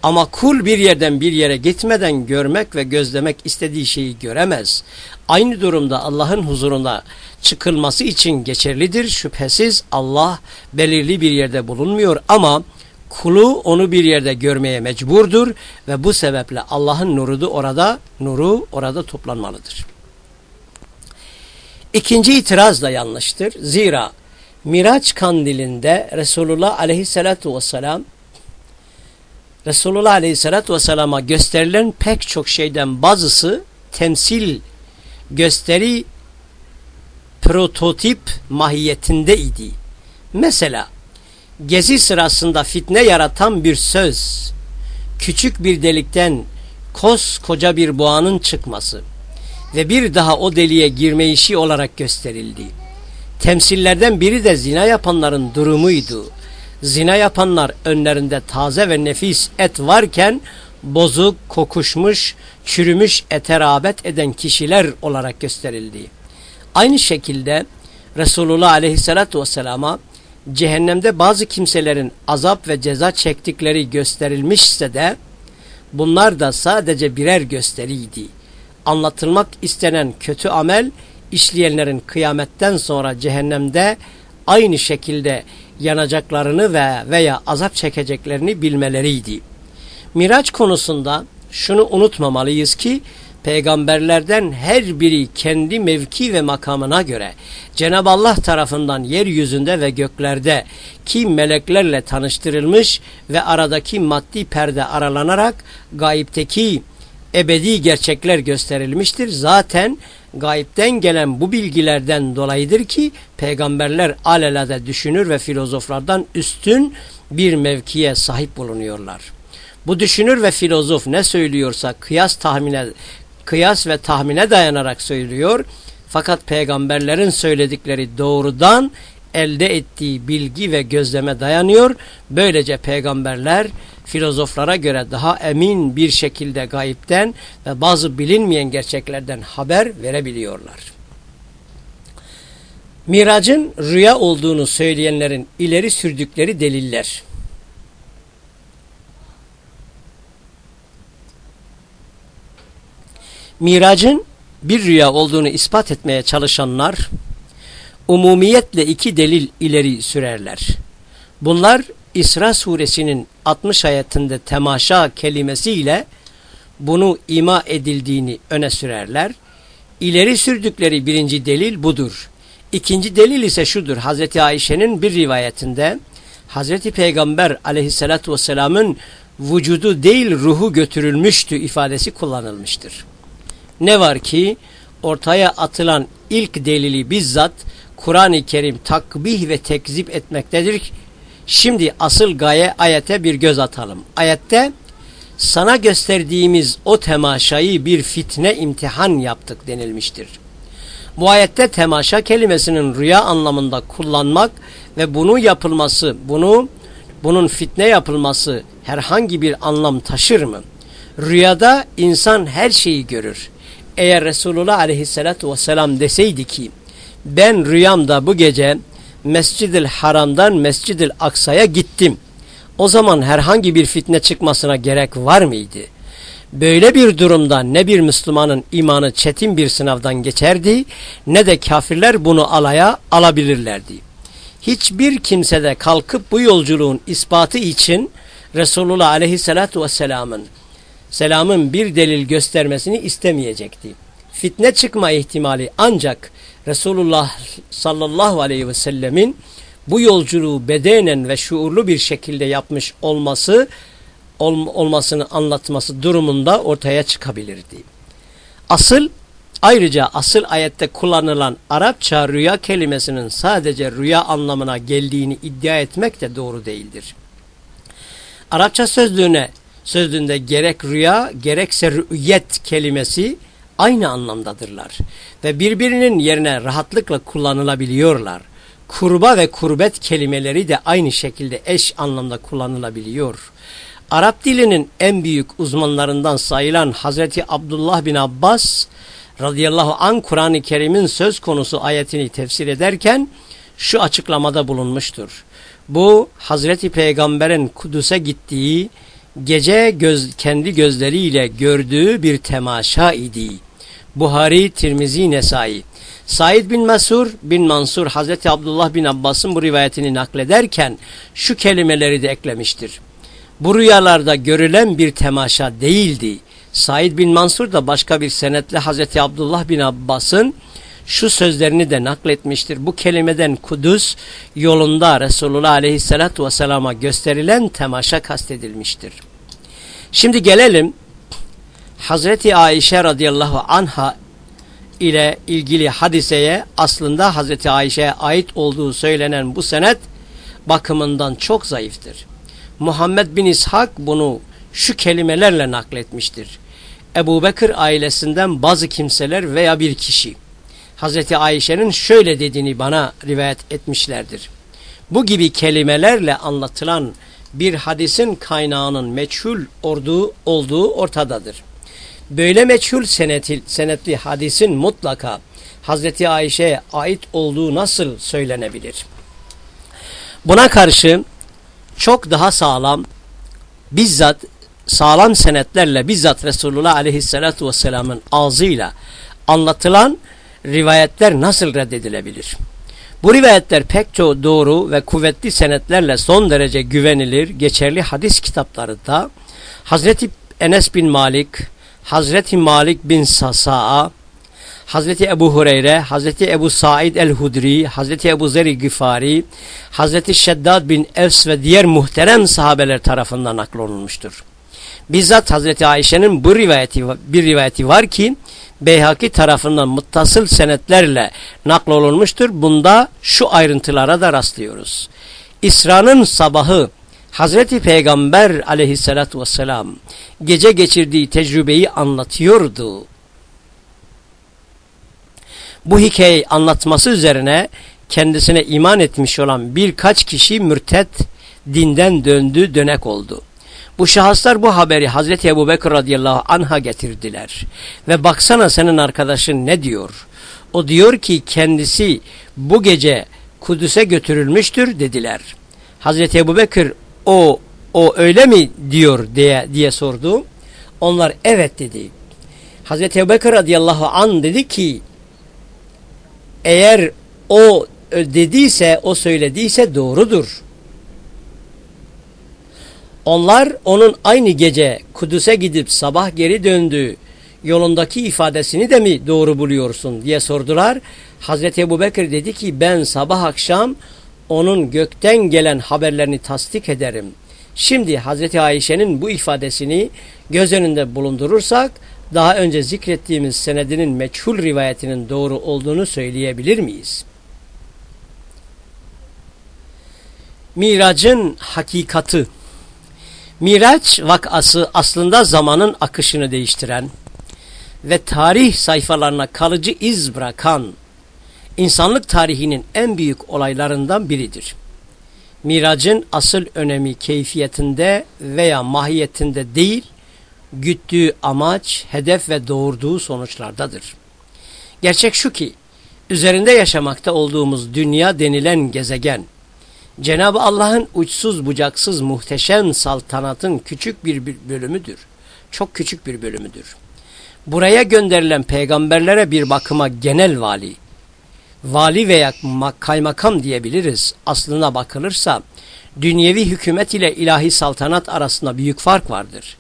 Ama kul bir yerden bir yere gitmeden görmek ve gözlemek istediği şeyi göremez. Aynı durumda Allah'ın huzuruna çıkılması için geçerlidir. Şüphesiz Allah belirli bir yerde bulunmuyor ama kulu onu bir yerde görmeye mecburdur ve bu sebeple Allah'ın nuru da orada, nuru orada toplanmalıdır. İkinci itiraz da yanlıştır. Zira Miraç kandilinde Resulullah aleyhissalatu vesselam Resulullah Aleyhisselatü Vesselam'a gösterilen pek çok şeyden bazısı temsil, gösteri, prototip mahiyetindeydi. Mesela gezi sırasında fitne yaratan bir söz, küçük bir delikten koskoca bir boğanın çıkması ve bir daha o deliğe girme işi olarak gösterildi. Temsillerden biri de zina yapanların durumuydu. Zina yapanlar önlerinde taze ve nefis et varken bozuk, kokuşmuş, çürümüş ete rağbet eden kişiler olarak gösterildi. Aynı şekilde Resulullah aleyhissalatü vesselama cehennemde bazı kimselerin azap ve ceza çektikleri gösterilmişse de bunlar da sadece birer gösteriydi. Anlatılmak istenen kötü amel işleyenlerin kıyametten sonra cehennemde aynı şekilde yanacaklarını ve veya azap çekeceklerini bilmeleriydi. Miraç konusunda şunu unutmamalıyız ki peygamberlerden her biri kendi mevki ve makamına göre Cenab-ı Allah tarafından yeryüzünde ve göklerde ki meleklerle tanıştırılmış ve aradaki maddi perde aralanarak gayipteki ebedi gerçekler gösterilmiştir. Zaten gayipten gelen bu bilgilerden dolayıdır ki peygamberler alelade düşünür ve filozoflardan üstün bir mevkiye sahip bulunuyorlar. Bu düşünür ve filozof ne söylüyorsa kıyas tahmine kıyas ve tahmine dayanarak söylüyor. Fakat peygamberlerin söyledikleri doğrudan elde ettiği bilgi ve gözleme dayanıyor. Böylece peygamberler filozoflara göre daha emin bir şekilde gayipten ve bazı bilinmeyen gerçeklerden haber verebiliyorlar. Miracın rüya olduğunu söyleyenlerin ileri sürdükleri deliller. Miracın bir rüya olduğunu ispat etmeye çalışanlar umumiyetle iki delil ileri sürerler. Bunlar İsra suresinin 60 ayetinde temaşa kelimesiyle bunu ima edildiğini öne sürerler. İleri sürdükleri birinci delil budur. İkinci delil ise şudur. Hazreti Ayşe'nin bir rivayetinde Hazreti Peygamber aleyhissalatü vesselamın vücudu değil ruhu götürülmüştü ifadesi kullanılmıştır. Ne var ki ortaya atılan ilk delili bizzat Kur'an-ı Kerim takbih ve tekzip etmektedir. Şimdi asıl gaye ayete bir göz atalım. Ayette sana gösterdiğimiz o temaşayı bir fitne imtihan yaptık denilmiştir. Bu ayette temaşa kelimesinin rüya anlamında kullanmak ve bunu yapılması, bunu bunun fitne yapılması herhangi bir anlam taşır mı? Rüyada insan her şeyi görür. Eğer Resulullah aleyhissalatü vesselam deseydi ki ben rüyamda bu gece Mescid-i Haram'dan Mescid-i Aksa'ya gittim. O zaman herhangi bir fitne çıkmasına gerek var mıydı? Böyle bir durumda ne bir Müslümanın imanı çetin bir sınavdan geçerdi ne de kafirler bunu alaya alabilirlerdi. Hiçbir kimse de kalkıp bu yolculuğun ispatı için Resulullah aleyhissalatu vesselamın selamın bir delil göstermesini istemeyecekti. Fitne çıkma ihtimali ancak Resulullah sallallahu aleyhi ve sellemin bu yolculuğu bedenen ve şuurlu bir şekilde yapmış olması ol, olmasını anlatması durumunda ortaya çıkabilirdi. Asıl ayrıca asıl ayette kullanılan Arapça rüya kelimesinin sadece rüya anlamına geldiğini iddia etmek de doğru değildir. Arapça sözlüğüne sözlüğünde gerek rüya gerekse rüyet kelimesi aynı anlamdadırlar ve birbirinin yerine rahatlıkla kullanılabiliyorlar. Kurba ve kurbet kelimeleri de aynı şekilde eş anlamda kullanılabiliyor. Arap dilinin en büyük uzmanlarından sayılan Hazreti Abdullah bin Abbas radıyallahu an Kur'an-ı Kerim'in söz konusu ayetini tefsir ederken şu açıklamada bulunmuştur. Bu Hazreti Peygamber'in Kudüs'e gittiği gece göz, kendi gözleriyle gördüğü bir temaşa idi. Buhari, Tirmizi, Nesai. Said bin Mesur bin Mansur Hazreti Abdullah bin Abbas'ın bu rivayetini naklederken şu kelimeleri de eklemiştir. Bu rüyalarda görülen bir temaşa değildi. Said bin Mansur da başka bir senetle Hazreti Abdullah bin Abbas'ın şu sözlerini de nakletmiştir. Bu kelimeden Kudüs yolunda Resulullah aleyhissalatü vesselama gösterilen temaşa kastedilmiştir. Şimdi gelelim Hazreti Ayşe radıyallahu anha ile ilgili hadiseye aslında Hazreti Ayşe'ye ait olduğu söylenen bu senet bakımından çok zayıftır. Muhammed bin İshak bunu şu kelimelerle nakletmiştir. Ebu Bekir ailesinden bazı kimseler veya bir kişi Hazreti Ayşe'nin şöyle dediğini bana rivayet etmişlerdir. Bu gibi kelimelerle anlatılan bir hadisin kaynağının meçhul olduğu, ortadadır. Böyle meçhul senetli, senetli hadisin mutlaka Hazreti Ayşe'ye ait olduğu nasıl söylenebilir? Buna karşı çok daha sağlam, bizzat sağlam senetlerle bizzat Resulullah Aleyhisselatü Vesselam'ın ağzıyla anlatılan rivayetler nasıl reddedilebilir? Bu rivayetler pek çok doğru ve kuvvetli senetlerle son derece güvenilir, geçerli hadis kitaplarında Hazreti Enes bin Malik, Hazreti Malik bin Sasa'a, Hazreti Ebu Hureyre, Hazreti Ebu Said el-Hudri, Hazreti Ebu Zeri Gifari, Hazreti Şeddad bin Evs ve diğer muhterem sahabeler tarafından naklolunmuştur. Bizzat Hazreti Ayşe'nin bu rivayeti bir rivayeti var ki Beyhaki tarafından muttasıl senetlerle naklolunmuştur. Bunda şu ayrıntılara da rastlıyoruz. İsra'nın sabahı Hazreti Peygamber aleyhissalatü vesselam gece geçirdiği tecrübeyi anlatıyordu. Bu hikayeyi anlatması üzerine kendisine iman etmiş olan birkaç kişi mürtet dinden döndü dönek oldu. Bu şahıslar bu haberi Hazreti Ebu Bekir radıyallahu anh'a getirdiler. Ve baksana senin arkadaşın ne diyor? O diyor ki kendisi bu gece Kudüs'e götürülmüştür dediler. Hazreti Ebu Bekir o, o öyle mi diyor diye, diye sordu. Onlar evet dedi. Hazreti Ebu Bekir radıyallahu an dedi ki eğer o dediyse o söylediyse doğrudur. Onlar onun aynı gece Kudüs'e gidip sabah geri döndüğü yolundaki ifadesini de mi doğru buluyorsun diye sordular. Hazreti Ebu Bekir dedi ki ben sabah akşam onun gökten gelen haberlerini tasdik ederim. Şimdi Hazreti Ayşe'nin bu ifadesini göz önünde bulundurursak daha önce zikrettiğimiz senedinin meçhul rivayetinin doğru olduğunu söyleyebilir miyiz? Miracın hakikati Miraç vakası aslında zamanın akışını değiştiren ve tarih sayfalarına kalıcı iz bırakan insanlık tarihinin en büyük olaylarından biridir. Miracın asıl önemi keyfiyetinde veya mahiyetinde değil, güttüğü amaç, hedef ve doğurduğu sonuçlardadır. Gerçek şu ki, üzerinde yaşamakta olduğumuz dünya denilen gezegen, Cenab-ı Allah'ın uçsuz bucaksız muhteşem saltanatın küçük bir bölümüdür. Çok küçük bir bölümüdür. Buraya gönderilen peygamberlere bir bakıma genel vali, vali veya kaymakam diyebiliriz. Aslına bakılırsa dünyevi hükümet ile ilahi saltanat arasında büyük fark vardır.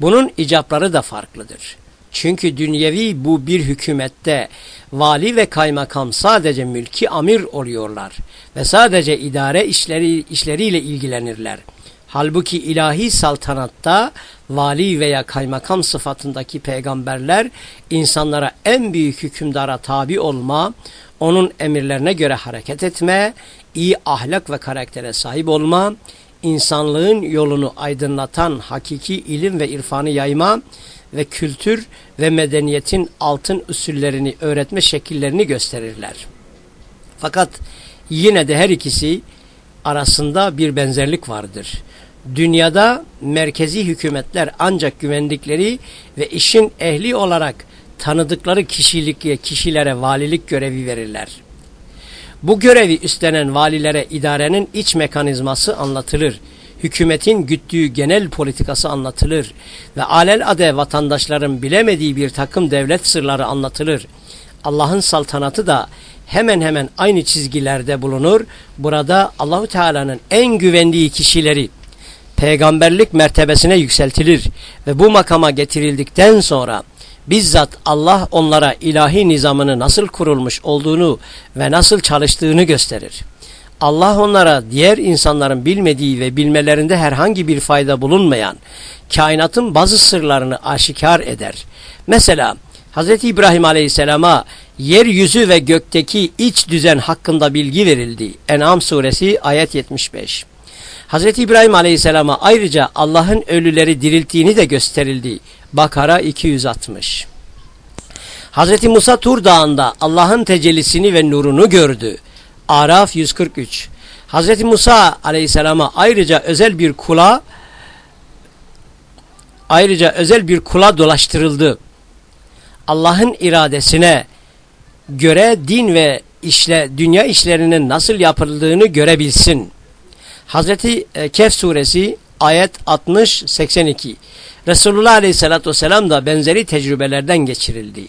Bunun icapları da farklıdır. Çünkü dünyevi bu bir hükümette vali ve kaymakam sadece mülki amir oluyorlar ve sadece idare işleri işleriyle ilgilenirler. Halbuki ilahi saltanatta vali veya kaymakam sıfatındaki peygamberler insanlara en büyük hükümdara tabi olma, onun emirlerine göre hareket etme, iyi ahlak ve karaktere sahip olma, insanlığın yolunu aydınlatan hakiki ilim ve irfanı yayma ve kültür ve medeniyetin altın usullerini öğretme şekillerini gösterirler. Fakat yine de her ikisi arasında bir benzerlik vardır. Dünyada merkezi hükümetler ancak güvendikleri ve işin ehli olarak tanıdıkları kişilik, kişilere valilik görevi verirler. Bu görevi üstlenen valilere idarenin iç mekanizması anlatılır hükümetin güttüğü genel politikası anlatılır ve alel ade vatandaşların bilemediği bir takım devlet sırları anlatılır. Allah'ın saltanatı da hemen hemen aynı çizgilerde bulunur. Burada Allahu Teala'nın en güvendiği kişileri peygamberlik mertebesine yükseltilir ve bu makama getirildikten sonra bizzat Allah onlara ilahi nizamını nasıl kurulmuş olduğunu ve nasıl çalıştığını gösterir. Allah onlara diğer insanların bilmediği ve bilmelerinde herhangi bir fayda bulunmayan kainatın bazı sırlarını aşikar eder. Mesela Hz. İbrahim Aleyhisselam'a yeryüzü ve gökteki iç düzen hakkında bilgi verildi. En'am suresi ayet 75. Hz. İbrahim Aleyhisselam'a ayrıca Allah'ın ölüleri dirilttiğini de gösterildi. Bakara 260. Hz. Musa Tur Dağı'nda Allah'ın tecellisini ve nurunu gördü. Araf 143. Hz. Musa Aleyhisselam'a ayrıca özel bir kula ayrıca özel bir kula dolaştırıldı. Allah'ın iradesine göre din ve işle dünya işlerinin nasıl yapıldığını görebilsin. Hazreti e, Kehf suresi ayet 60-82 Resulullah aleyhissalatü vesselam da benzeri tecrübelerden geçirildi.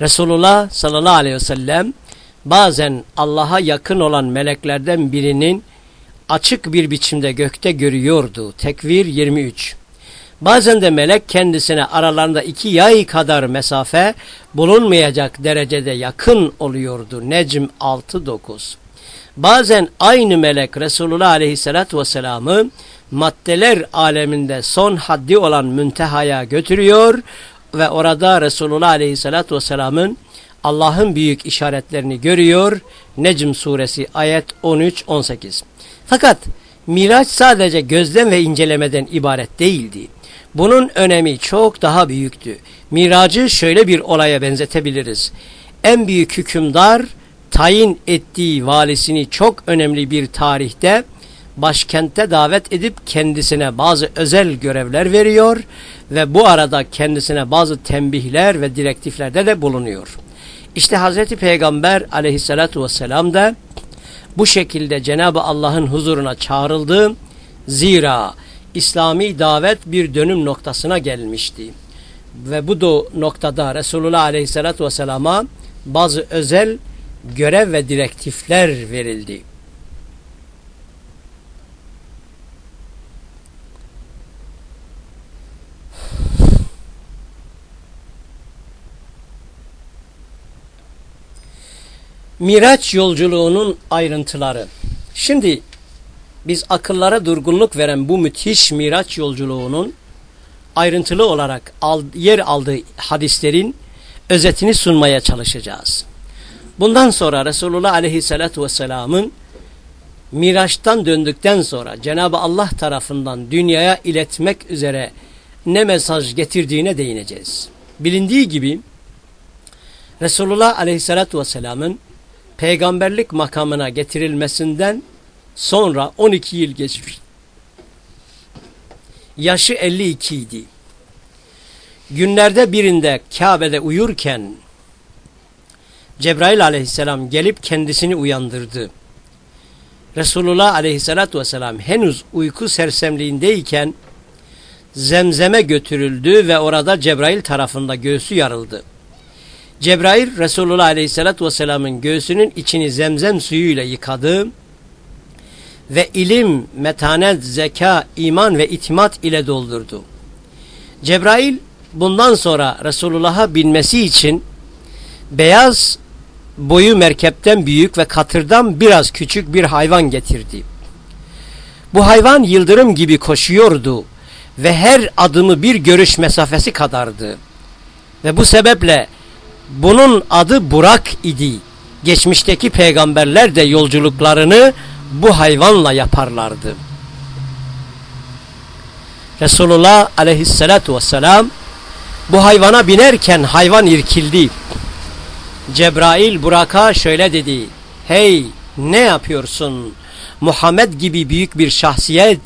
Resulullah sallallahu aleyhi ve bazen Allah'a yakın olan meleklerden birinin açık bir biçimde gökte görüyordu. Tekvir 23 Bazen de melek kendisine aralarında iki yay kadar mesafe bulunmayacak derecede yakın oluyordu. Necm 6-9 Bazen aynı melek Resulullah Aleyhisselatü Vesselam'ı maddeler aleminde son haddi olan müntehaya götürüyor ve orada Resulullah Aleyhisselatü Vesselam'ın Allah'ın büyük işaretlerini görüyor. Necm suresi ayet 13-18 Fakat Miraç sadece gözlem ve incelemeden ibaret değildi. Bunun önemi çok daha büyüktü. Miracı şöyle bir olaya benzetebiliriz. En büyük hükümdar tayin ettiği valisini çok önemli bir tarihte başkente davet edip kendisine bazı özel görevler veriyor ve bu arada kendisine bazı tembihler ve direktiflerde de bulunuyor. İşte Hazreti Peygamber aleyhissalatu vesselam da bu şekilde Cenab-ı Allah'ın huzuruna çağrıldı. Zira İslami davet bir dönüm noktasına gelmişti. Ve bu do noktada Resulullah Aleyhisselatü Vesselam'a bazı özel görev ve direktifler verildi. Miraç yolculuğunun ayrıntıları. Şimdi biz akıllara durgunluk veren bu müthiş Miraç yolculuğunun ayrıntılı olarak yer aldığı hadislerin özetini sunmaya çalışacağız. Bundan sonra Resulullah Aleyhisselatü Vesselam'ın Miraç'tan döndükten sonra Cenab-ı Allah tarafından dünyaya iletmek üzere ne mesaj getirdiğine değineceğiz. Bilindiği gibi Resulullah Aleyhisselatü Vesselam'ın peygamberlik makamına getirilmesinden sonra 12 yıl geçmiş. Yaşı 52 idi. Günlerde birinde Kabe'de uyurken Cebrail aleyhisselam gelip kendisini uyandırdı. Resulullah aleyhissalatü vesselam henüz uyku sersemliğindeyken zemzeme götürüldü ve orada Cebrail tarafında göğsü yarıldı. Cebrail Resulullah aleyhissalatü vesselamın göğsünün içini zemzem suyuyla yıkadı ve ilim, metanet, zeka, iman ve itimat ile doldurdu. Cebrail bundan sonra Resulullah'a binmesi için beyaz boyu merkepten büyük ve katırdan biraz küçük bir hayvan getirdi. Bu hayvan yıldırım gibi koşuyordu ve her adımı bir görüş mesafesi kadardı. Ve bu sebeple bunun adı Burak idi. Geçmişteki peygamberler de yolculuklarını bu hayvanla yaparlardı. Resulullah aleyhissalatu vesselam bu hayvana binerken hayvan irkildi. Cebrail Burak'a şöyle dedi. Hey ne yapıyorsun? Muhammed gibi büyük bir şahsiyet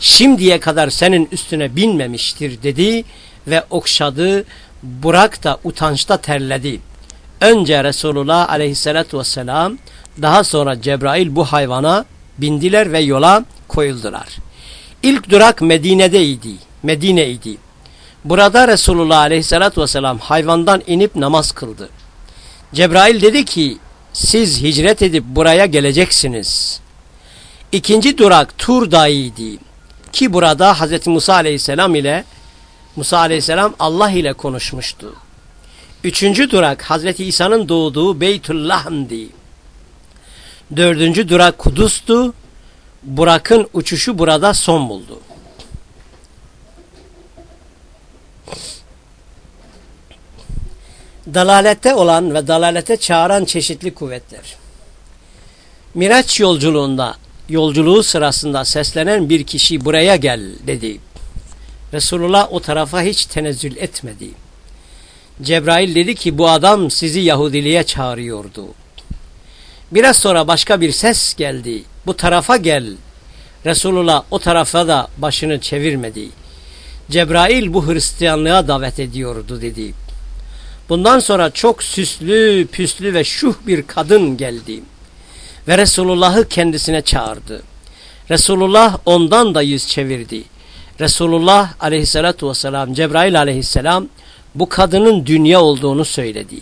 şimdiye kadar senin üstüne binmemiştir dedi ve okşadı. Burak da utançta terledi. Önce Resulullah aleyhissalatü vesselam daha sonra Cebrail bu hayvana bindiler ve yola koyuldular. İlk durak Medine'deydi. Medine'ydi. Burada Resulullah aleyhissalatü vesselam hayvandan inip namaz kıldı. Cebrail dedi ki siz hicret edip buraya geleceksiniz. İkinci durak Tur Dağı'ydı ki burada Hz. Musa aleyhisselam ile Musa aleyhisselam Allah ile konuşmuştu. Üçüncü durak Hazreti İsa'nın doğduğu Beytullah'ndi. Dördüncü durak Kudüs'tü. Burak'ın uçuşu burada son buldu. Dalalette olan ve dalalete çağıran çeşitli kuvvetler. Miraç yolculuğunda, yolculuğu sırasında seslenen bir kişi buraya gel dedi. Resulullah o tarafa hiç tenezzül etmedi. Cebrail dedi ki bu adam sizi Yahudiliğe çağırıyordu. Biraz sonra başka bir ses geldi. Bu tarafa gel. Resulullah o tarafa da başını çevirmedi. Cebrail bu Hristiyanlığa davet ediyordu dedi. Bundan sonra çok süslü, püslü ve şuh bir kadın geldi. Ve Resulullah'ı kendisine çağırdı. Resulullah ondan da yüz çevirdi. Resulullah aleyhissalatu vesselam, Cebrail aleyhisselam bu kadının dünya olduğunu söyledi.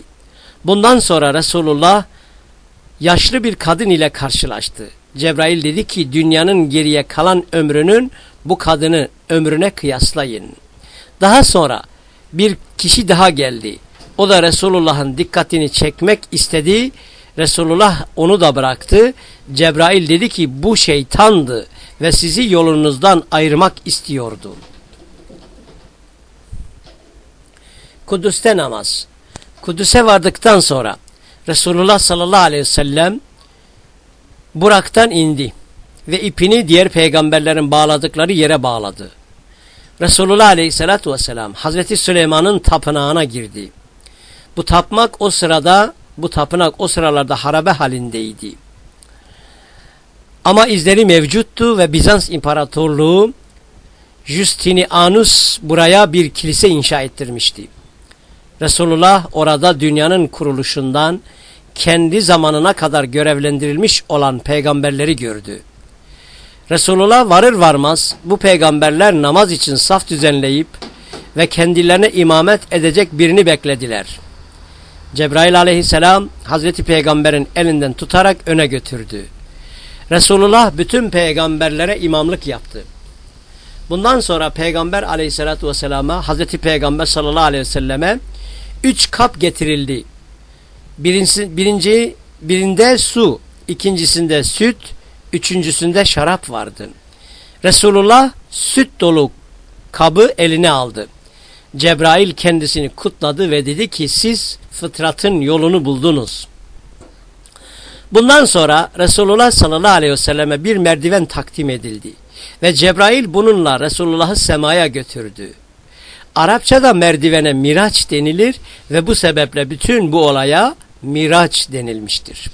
Bundan sonra Resulullah yaşlı bir kadın ile karşılaştı. Cebrail dedi ki dünyanın geriye kalan ömrünün bu kadını ömrüne kıyaslayın. Daha sonra bir kişi daha geldi. O da Resulullah'ın dikkatini çekmek istedi. Resulullah onu da bıraktı. Cebrail dedi ki bu şeytandı ve sizi yolunuzdan ayırmak istiyordu. Kudüs'te namaz. Kudüs'e vardıktan sonra Resulullah sallallahu aleyhi ve sellem Burak'tan indi ve ipini diğer peygamberlerin bağladıkları yere bağladı. Resulullah aleyhissalatu vesselam Hazreti Süleyman'ın tapınağına girdi. Bu tapmak o sırada, bu tapınak o sıralarda harabe halindeydi. Ama izleri mevcuttu ve Bizans İmparatorluğu Justinianus buraya bir kilise inşa ettirmişti. Resulullah orada dünyanın kuruluşundan kendi zamanına kadar görevlendirilmiş olan peygamberleri gördü. Resulullah varır varmaz bu peygamberler namaz için saf düzenleyip ve kendilerine imamet edecek birini beklediler. Cebrail aleyhisselam Hazreti Peygamber'in elinden tutarak öne götürdü. Resulullah bütün peygamberlere imamlık yaptı. Bundan sonra Peygamber aleyhissalatu vesselama Hazreti Peygamber sallallahu aleyhi ve selleme üç kap getirildi. Birincisi, birinci, birinde su, ikincisinde süt, üçüncüsünde şarap vardı. Resulullah süt dolu kabı eline aldı. Cebrail kendisini kutladı ve dedi ki siz fıtratın yolunu buldunuz. Bundan sonra Resulullah sallallahu aleyhi ve selleme bir merdiven takdim edildi. Ve Cebrail bununla Resulullah'ı semaya götürdü. Arapçada merdivene miraç denilir ve bu sebeple bütün bu olaya miraç denilmiştir.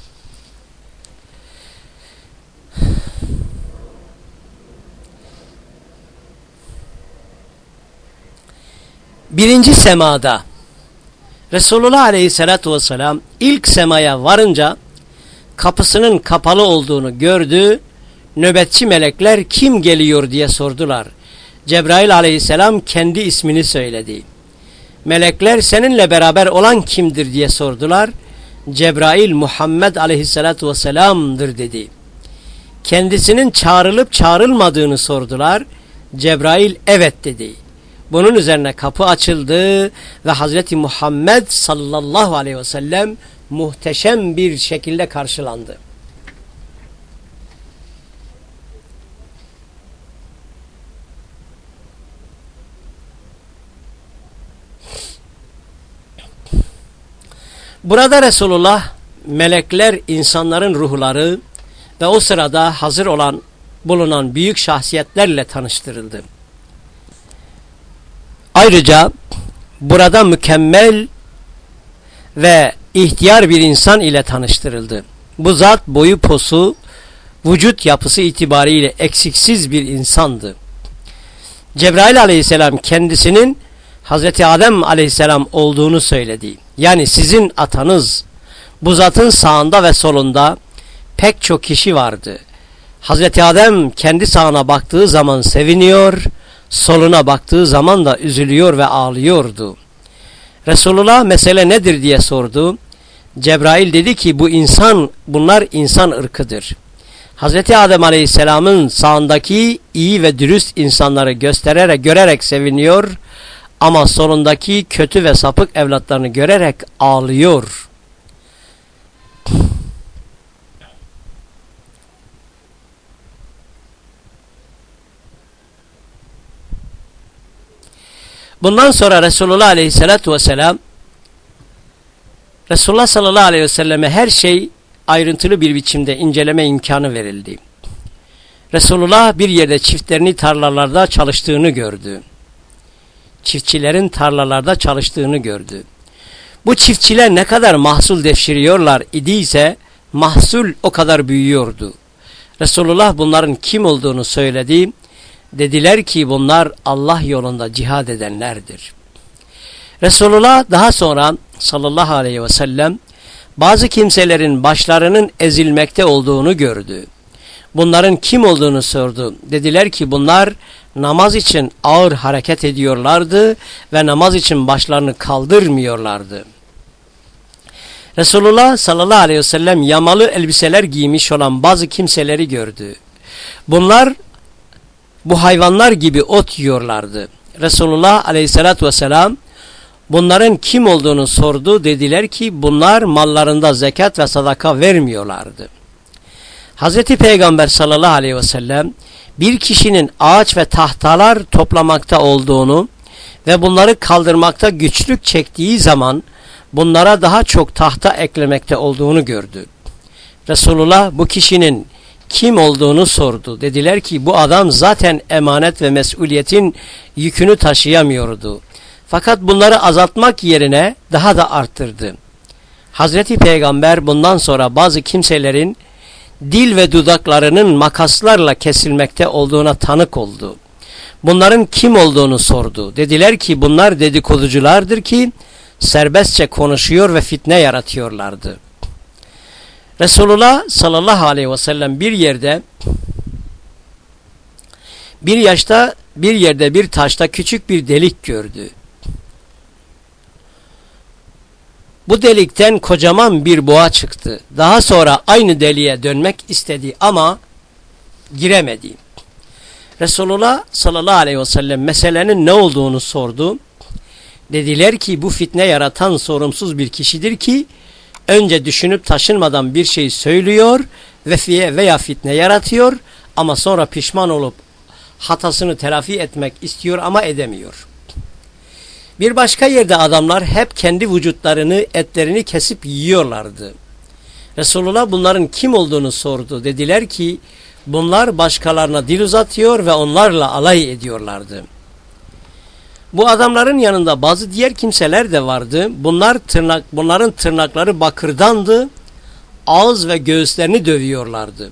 Birinci semada Resulullah Aleyhisselatü Vesselam ilk semaya varınca kapısının kapalı olduğunu gördü. Nöbetçi melekler kim geliyor diye sordular. Cebrail aleyhisselam kendi ismini söyledi. Melekler seninle beraber olan kimdir diye sordular. Cebrail Muhammed aleyhissalatu vesselam'dır dedi. Kendisinin çağrılıp çağrılmadığını sordular. Cebrail evet dedi. Bunun üzerine kapı açıldı ve Hazreti Muhammed sallallahu aleyhi ve sellem muhteşem bir şekilde karşılandı. Burada Resulullah melekler insanların ruhları ve o sırada hazır olan bulunan büyük şahsiyetlerle tanıştırıldı. Ayrıca burada mükemmel ve ihtiyar bir insan ile tanıştırıldı. Bu zat boyu posu, vücut yapısı itibariyle eksiksiz bir insandı. Cebrail aleyhisselam kendisinin Hazreti Adem aleyhisselam olduğunu söyledi. Yani sizin atanız bu zatın sağında ve solunda pek çok kişi vardı. Hazreti Adem kendi sağına baktığı zaman seviniyor, soluna baktığı zaman da üzülüyor ve ağlıyordu. Resulullah mesele nedir diye sordu. Cebrail dedi ki bu insan, bunlar insan ırkıdır. Hazreti Adem Aleyhisselam'ın sağındaki iyi ve dürüst insanları göstererek, görerek seviniyor ama sonundaki kötü ve sapık evlatlarını görerek ağlıyor. Bundan sonra Resulullah Aleyhisselatü Vesselam Resulullah sallallahu aleyhi ve selleme her şey ayrıntılı bir biçimde inceleme imkanı verildi. Resulullah bir yerde çiftlerini tarlalarda çalıştığını gördü. Çiftçilerin tarlalarda çalıştığını gördü. Bu çiftçiler ne kadar mahsul devşiriyorlar idiyse mahsul o kadar büyüyordu. Resulullah bunların kim olduğunu söyledi. Dediler ki bunlar Allah yolunda cihad edenlerdir. Resulullah daha sonra sallallahu aleyhi ve sellem bazı kimselerin başlarının ezilmekte olduğunu gördü. Bunların kim olduğunu sordu. Dediler ki bunlar namaz için ağır hareket ediyorlardı ve namaz için başlarını kaldırmıyorlardı. Resulullah sallallahu aleyhi ve sellem yamalı elbiseler giymiş olan bazı kimseleri gördü. Bunlar bu hayvanlar gibi ot yiyorlardı. Resulullah aleyhissalatü vesselam bunların kim olduğunu sordu. Dediler ki bunlar mallarında zekat ve sadaka vermiyorlardı. Hazreti Peygamber sallallahu aleyhi ve sellem bir kişinin ağaç ve tahtalar toplamakta olduğunu ve bunları kaldırmakta güçlük çektiği zaman bunlara daha çok tahta eklemekte olduğunu gördü. Resulullah bu kişinin kim olduğunu sordu. Dediler ki bu adam zaten emanet ve mesuliyetin yükünü taşıyamıyordu. Fakat bunları azaltmak yerine daha da arttırdı. Hazreti Peygamber bundan sonra bazı kimselerin dil ve dudaklarının makaslarla kesilmekte olduğuna tanık oldu. Bunların kim olduğunu sordu. Dediler ki bunlar dedikoduculardır ki serbestçe konuşuyor ve fitne yaratıyorlardı. Resulullah sallallahu aleyhi ve sellem bir yerde bir yaşta bir yerde bir taşta küçük bir delik gördü. Bu delikten kocaman bir boğa çıktı. Daha sonra aynı deliğe dönmek istedi ama giremedi. Resulullah sallallahu aleyhi ve sellem meselenin ne olduğunu sordu. Dediler ki bu fitne yaratan sorumsuz bir kişidir ki önce düşünüp taşınmadan bir şey söylüyor ve veya fitne yaratıyor ama sonra pişman olup hatasını telafi etmek istiyor ama edemiyor. Bir başka yerde adamlar hep kendi vücutlarını, etlerini kesip yiyorlardı. Resulullah bunların kim olduğunu sordu. Dediler ki bunlar başkalarına dil uzatıyor ve onlarla alay ediyorlardı. Bu adamların yanında bazı diğer kimseler de vardı. Bunlar tırnak, bunların tırnakları bakırdandı. Ağız ve göğüslerini dövüyorlardı.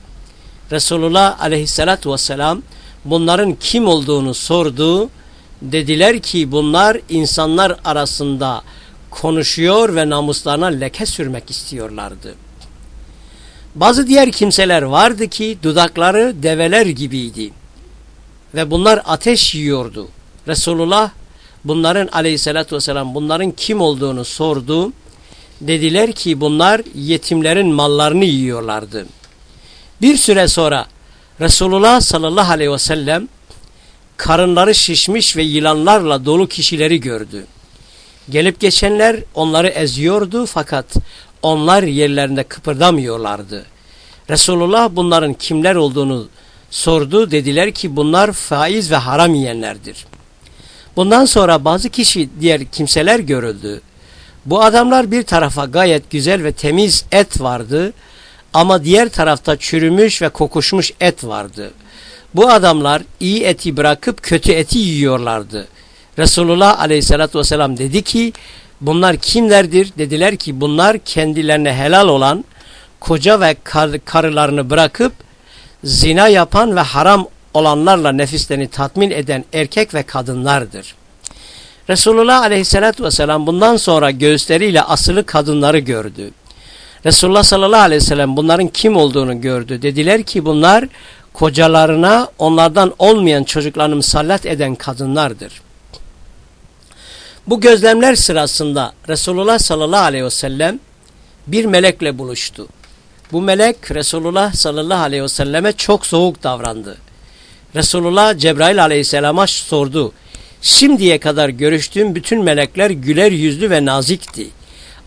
Resulullah aleyhissalatü vesselam bunların kim olduğunu sordu. Dediler ki bunlar insanlar arasında konuşuyor ve namuslarına leke sürmek istiyorlardı. Bazı diğer kimseler vardı ki dudakları develer gibiydi. Ve bunlar ateş yiyordu. Resulullah bunların aleyhissalatü vesselam bunların kim olduğunu sordu. Dediler ki bunlar yetimlerin mallarını yiyorlardı. Bir süre sonra Resulullah sallallahu aleyhi ve sellem karınları şişmiş ve yılanlarla dolu kişileri gördü. Gelip geçenler onları eziyordu fakat onlar yerlerinde kıpırdamıyorlardı. Resulullah bunların kimler olduğunu sordu. Dediler ki bunlar faiz ve haram yiyenlerdir. Bundan sonra bazı kişi diğer kimseler görüldü. Bu adamlar bir tarafa gayet güzel ve temiz et vardı ama diğer tarafta çürümüş ve kokuşmuş et vardı. Bu adamlar iyi eti bırakıp kötü eti yiyorlardı. Resulullah aleyhissalatü vesselam dedi ki bunlar kimlerdir? Dediler ki bunlar kendilerine helal olan koca ve kar karılarını bırakıp zina yapan ve haram olanlarla nefislerini tatmin eden erkek ve kadınlardır. Resulullah aleyhissalatü vesselam bundan sonra göğüsleriyle asılı kadınları gördü. Resulullah sallallahu aleyhi ve sellem bunların kim olduğunu gördü. Dediler ki bunlar kocalarına onlardan olmayan çocuklarını musallat eden kadınlardır. Bu gözlemler sırasında Resulullah sallallahu aleyhi ve sellem bir melekle buluştu. Bu melek Resulullah sallallahu aleyhi ve selleme çok soğuk davrandı. Resulullah Cebrail aleyhisselama sordu. Şimdiye kadar görüştüğüm bütün melekler güler yüzlü ve nazikti.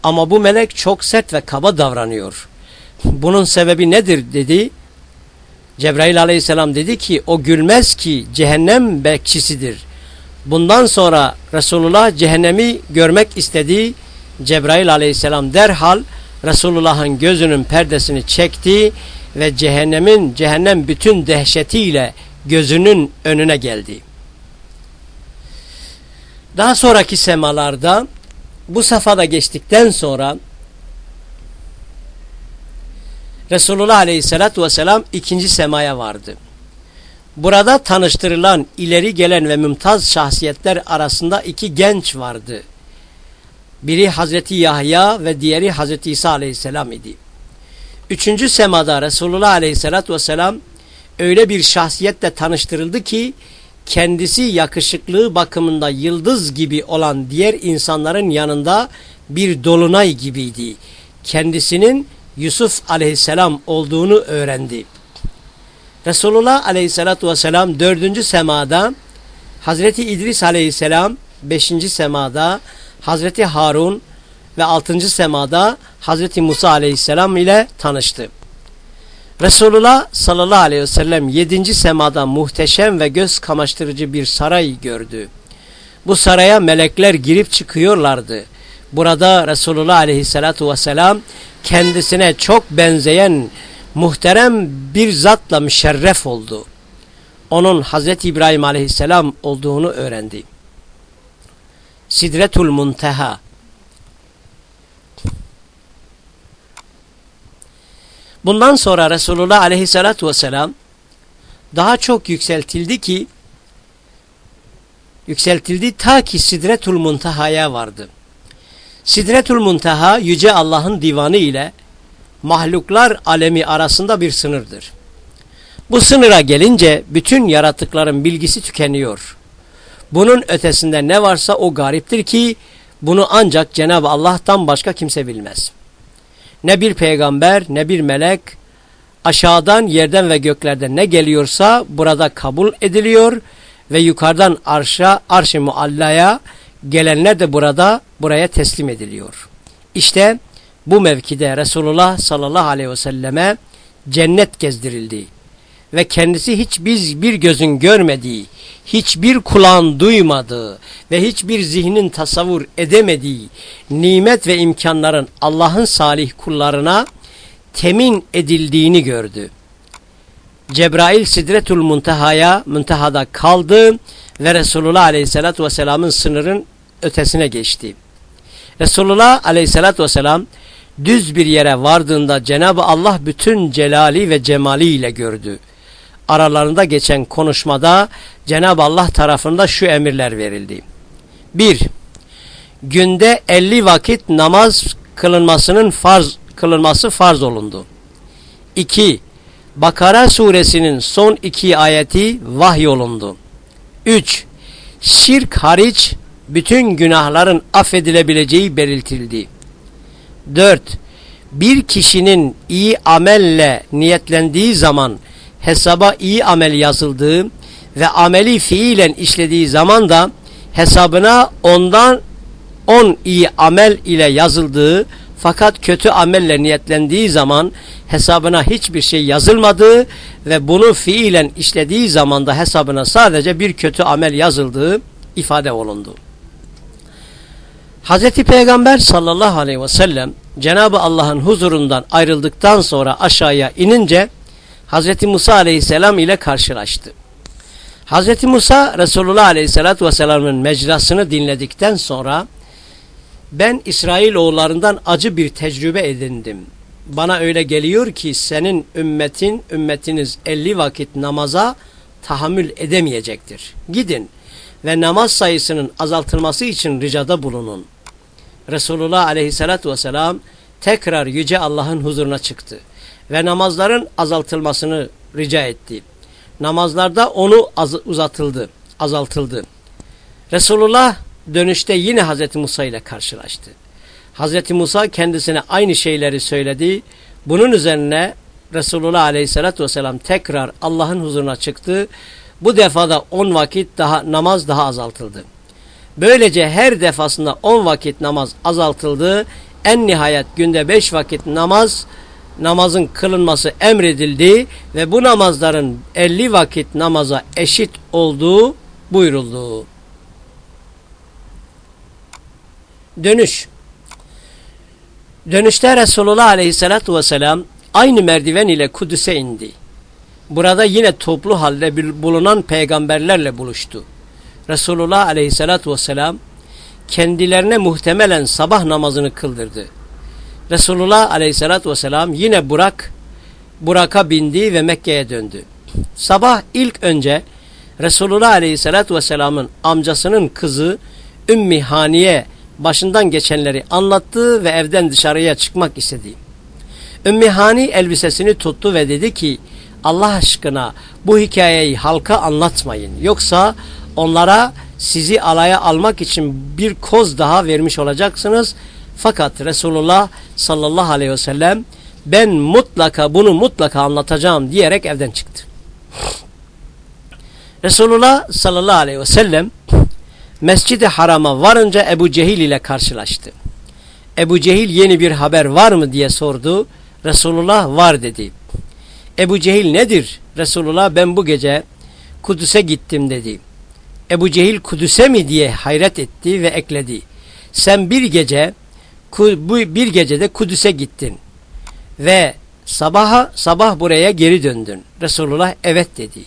Ama bu melek çok sert ve kaba davranıyor. Bunun sebebi nedir dedi. Cebrail aleyhisselam dedi ki o gülmez ki cehennem bekçisidir. Bundan sonra Resulullah cehennemi görmek istedi. Cebrail aleyhisselam derhal Resulullah'ın gözünün perdesini çekti ve cehennemin cehennem bütün dehşetiyle gözünün önüne geldi. Daha sonraki semalarda bu safhada geçtikten sonra Resulullah Aleyhisselatü Vesselam ikinci semaya vardı. Burada tanıştırılan ileri gelen ve mümtaz şahsiyetler arasında iki genç vardı. Biri Hazreti Yahya ve diğeri Hazreti İsa Aleyhisselam idi. Üçüncü semada Resulullah Aleyhisselatü Vesselam öyle bir şahsiyetle tanıştırıldı ki kendisi yakışıklığı bakımında yıldız gibi olan diğer insanların yanında bir dolunay gibiydi. Kendisinin Yusuf aleyhisselam olduğunu öğrendi. Resulullah aleyhissalatu vesselam dördüncü semada, Hazreti İdris aleyhisselam beşinci semada, Hazreti Harun ve altıncı semada Hazreti Musa aleyhisselam ile tanıştı. Resulullah sallallahu aleyhi ve sellem yedinci semada muhteşem ve göz kamaştırıcı bir saray gördü. Bu saraya melekler girip çıkıyorlardı. Burada Resulullah aleyhissalatu vesselam kendisine çok benzeyen muhterem bir zatla müşerref oldu. Onun Hazreti İbrahim aleyhisselam olduğunu öğrendi. Sidretul Munteha Bundan sonra Resulullah aleyhissalatu vesselam daha çok yükseltildi ki yükseltildi ta ki Sidretul Muntaha'ya vardı. Sidretul Muntaha Yüce Allah'ın divanı ile mahluklar alemi arasında bir sınırdır. Bu sınıra gelince bütün yaratıkların bilgisi tükeniyor. Bunun ötesinde ne varsa o gariptir ki bunu ancak Cenab-ı Allah'tan başka kimse bilmez. Ne bir peygamber ne bir melek aşağıdan yerden ve göklerden ne geliyorsa burada kabul ediliyor ve yukarıdan arşa arş-ı muallaya gelenler de burada buraya teslim ediliyor. İşte bu mevkide Resulullah sallallahu aleyhi ve selleme cennet gezdirildi. Ve kendisi hiçbir bir gözün görmediği, hiçbir kulağın duymadığı ve hiçbir zihnin tasavvur edemediği nimet ve imkanların Allah'ın salih kullarına temin edildiğini gördü. Cebrail Sidretul Muntaha'ya Muntaha'da kaldı ve Resulullah Aleyhisselatü Vesselam'ın sınırın ötesine geçti. Resulullah Aleyhisselatü Vesselam düz bir yere vardığında Cenab-ı Allah bütün celali ve cemaliyle gördü. Aralarında geçen konuşmada Cenab-ı Allah tarafında şu emirler verildi. 1. Günde 50 vakit namaz kılınmasının farz kılınması farz olundu. 2. Bakara suresinin son iki ayeti vahyolundu. 3. Şirk hariç bütün günahların affedilebileceği belirtildi. 4. Bir kişinin iyi amelle niyetlendiği zaman hesaba iyi amel yazıldığı ve ameli fiilen işlediği zaman da hesabına ondan on iyi amel ile yazıldığı fakat kötü amelle niyetlendiği zaman hesabına hiçbir şey yazılmadığı ve bunu fiilen işlediği zaman da hesabına sadece bir kötü amel yazıldığı ifade olundu. Hz. Peygamber sallallahu aleyhi ve sellem Cenab-ı Allah'ın huzurundan ayrıldıktan sonra aşağıya inince Hz. Musa aleyhisselam ile karşılaştı. Hz. Musa Resulullah aleyhisselatü vesselamın mecrasını dinledikten sonra ben İsrail oğullarından acı bir tecrübe edindim. Bana öyle geliyor ki senin ümmetin, ümmetiniz 50 vakit namaza tahammül edemeyecektir. Gidin ve namaz sayısının azaltılması için ricada bulunun. Resulullah aleyhissalatü vesselam tekrar Yüce Allah'ın huzuruna çıktı ve namazların azaltılmasını rica etti. Namazlarda onu az uzatıldı, azaltıldı. Resulullah dönüşte yine Hazreti Musa ile karşılaştı. Hazreti Musa kendisine aynı şeyleri söyledi. Bunun üzerine Resulullah aleyhissalatü vesselam tekrar Allah'ın huzuruna çıktı. Bu defada on vakit daha namaz daha azaltıldı. Böylece her defasında 10 vakit namaz azaltıldı. En nihayet günde 5 vakit namaz namazın kılınması emredildi ve bu namazların 50 vakit namaza eşit olduğu buyuruldu. Dönüş Dönüşte Resulullah Aleyhisselatü Vesselam aynı merdiven ile Kudüs'e indi. Burada yine toplu halde bulunan peygamberlerle buluştu. Resulullah Aleyhisselatü Vesselam kendilerine muhtemelen sabah namazını kıldırdı. Resulullah Aleyhisselatü Vesselam yine Burak, Burak'a bindi ve Mekke'ye döndü. Sabah ilk önce Resulullah Aleyhisselatü Vesselam'ın amcasının kızı Ümmi Haniye başından geçenleri anlattı ve evden dışarıya çıkmak istedi. Ümmi Hani elbisesini tuttu ve dedi ki Allah aşkına bu hikayeyi halka anlatmayın. Yoksa onlara sizi alaya almak için bir koz daha vermiş olacaksınız. Fakat Resulullah sallallahu aleyhi ve sellem ben mutlaka bunu mutlaka anlatacağım diyerek evden çıktı. Resulullah sallallahu aleyhi ve sellem Mescid-i Haram'a varınca Ebu Cehil ile karşılaştı. Ebu Cehil yeni bir haber var mı diye sordu. Resulullah var dedi. Ebu Cehil nedir? Resulullah ben bu gece Kudüs'e gittim dedi. Ebu Cehil Kudüs'e mi diye hayret etti ve ekledi. Sen bir gece bu bir gecede Kudüs'e gittin ve sabaha sabah buraya geri döndün. Resulullah evet dedi.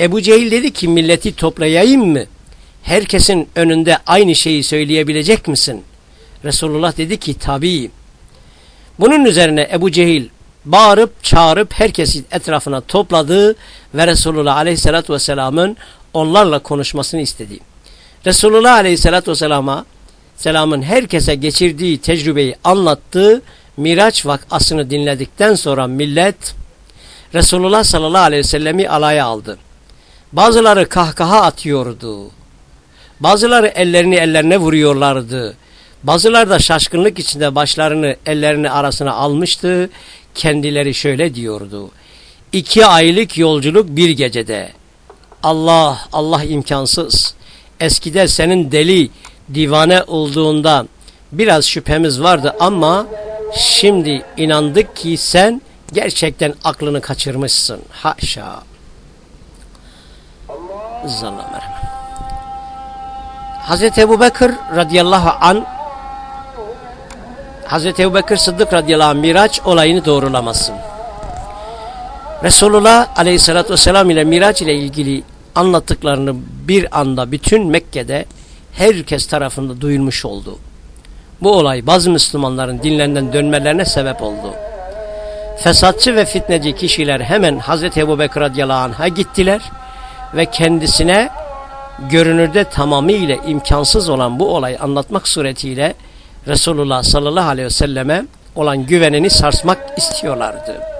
Ebu Cehil dedi ki milleti toplayayım mı? Herkesin önünde aynı şeyi söyleyebilecek misin? Resulullah dedi ki tabii. Bunun üzerine Ebu Cehil bağırıp çağırıp herkesi etrafına topladı ve Resulullah Aleyhisselatü Vesselam'ın onlarla konuşmasını istedi. Resulullah Aleyhisselatü Vesselam'a selamın herkese geçirdiği tecrübeyi anlattı. Miraç vakasını dinledikten sonra millet Resulullah sallallahu aleyhi ve sellemi alaya aldı. Bazıları kahkaha atıyordu. Bazıları ellerini ellerine vuruyorlardı. Bazıları da şaşkınlık içinde başlarını ellerini arasına almıştı. Kendileri şöyle diyordu. İki aylık yolculuk bir gecede. Allah, Allah imkansız. Eskide senin deli, divane olduğundan biraz şüphemiz vardı ama şimdi inandık ki sen gerçekten aklını kaçırmışsın. Haşa. Zallah merhamet. Hazreti Ebu Bekir radıyallahu an Hazreti Ebu Bekir Sıddık radıyallahu an Miraç olayını doğrulamasın. Resulullah aleyhissalatü vesselam ile Miraç ile ilgili anlattıklarını bir anda bütün Mekke'de herkes tarafında duyulmuş oldu. Bu olay bazı Müslümanların dinlerinden dönmelerine sebep oldu. Fesatçı ve fitneci kişiler hemen Hazreti Ebu Bekir radıyallahu anh'a gittiler ve kendisine görünürde tamamıyla imkansız olan bu olayı anlatmak suretiyle Resulullah sallallahu aleyhi ve selleme olan güvenini sarsmak istiyorlardı.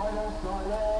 على الصلاة.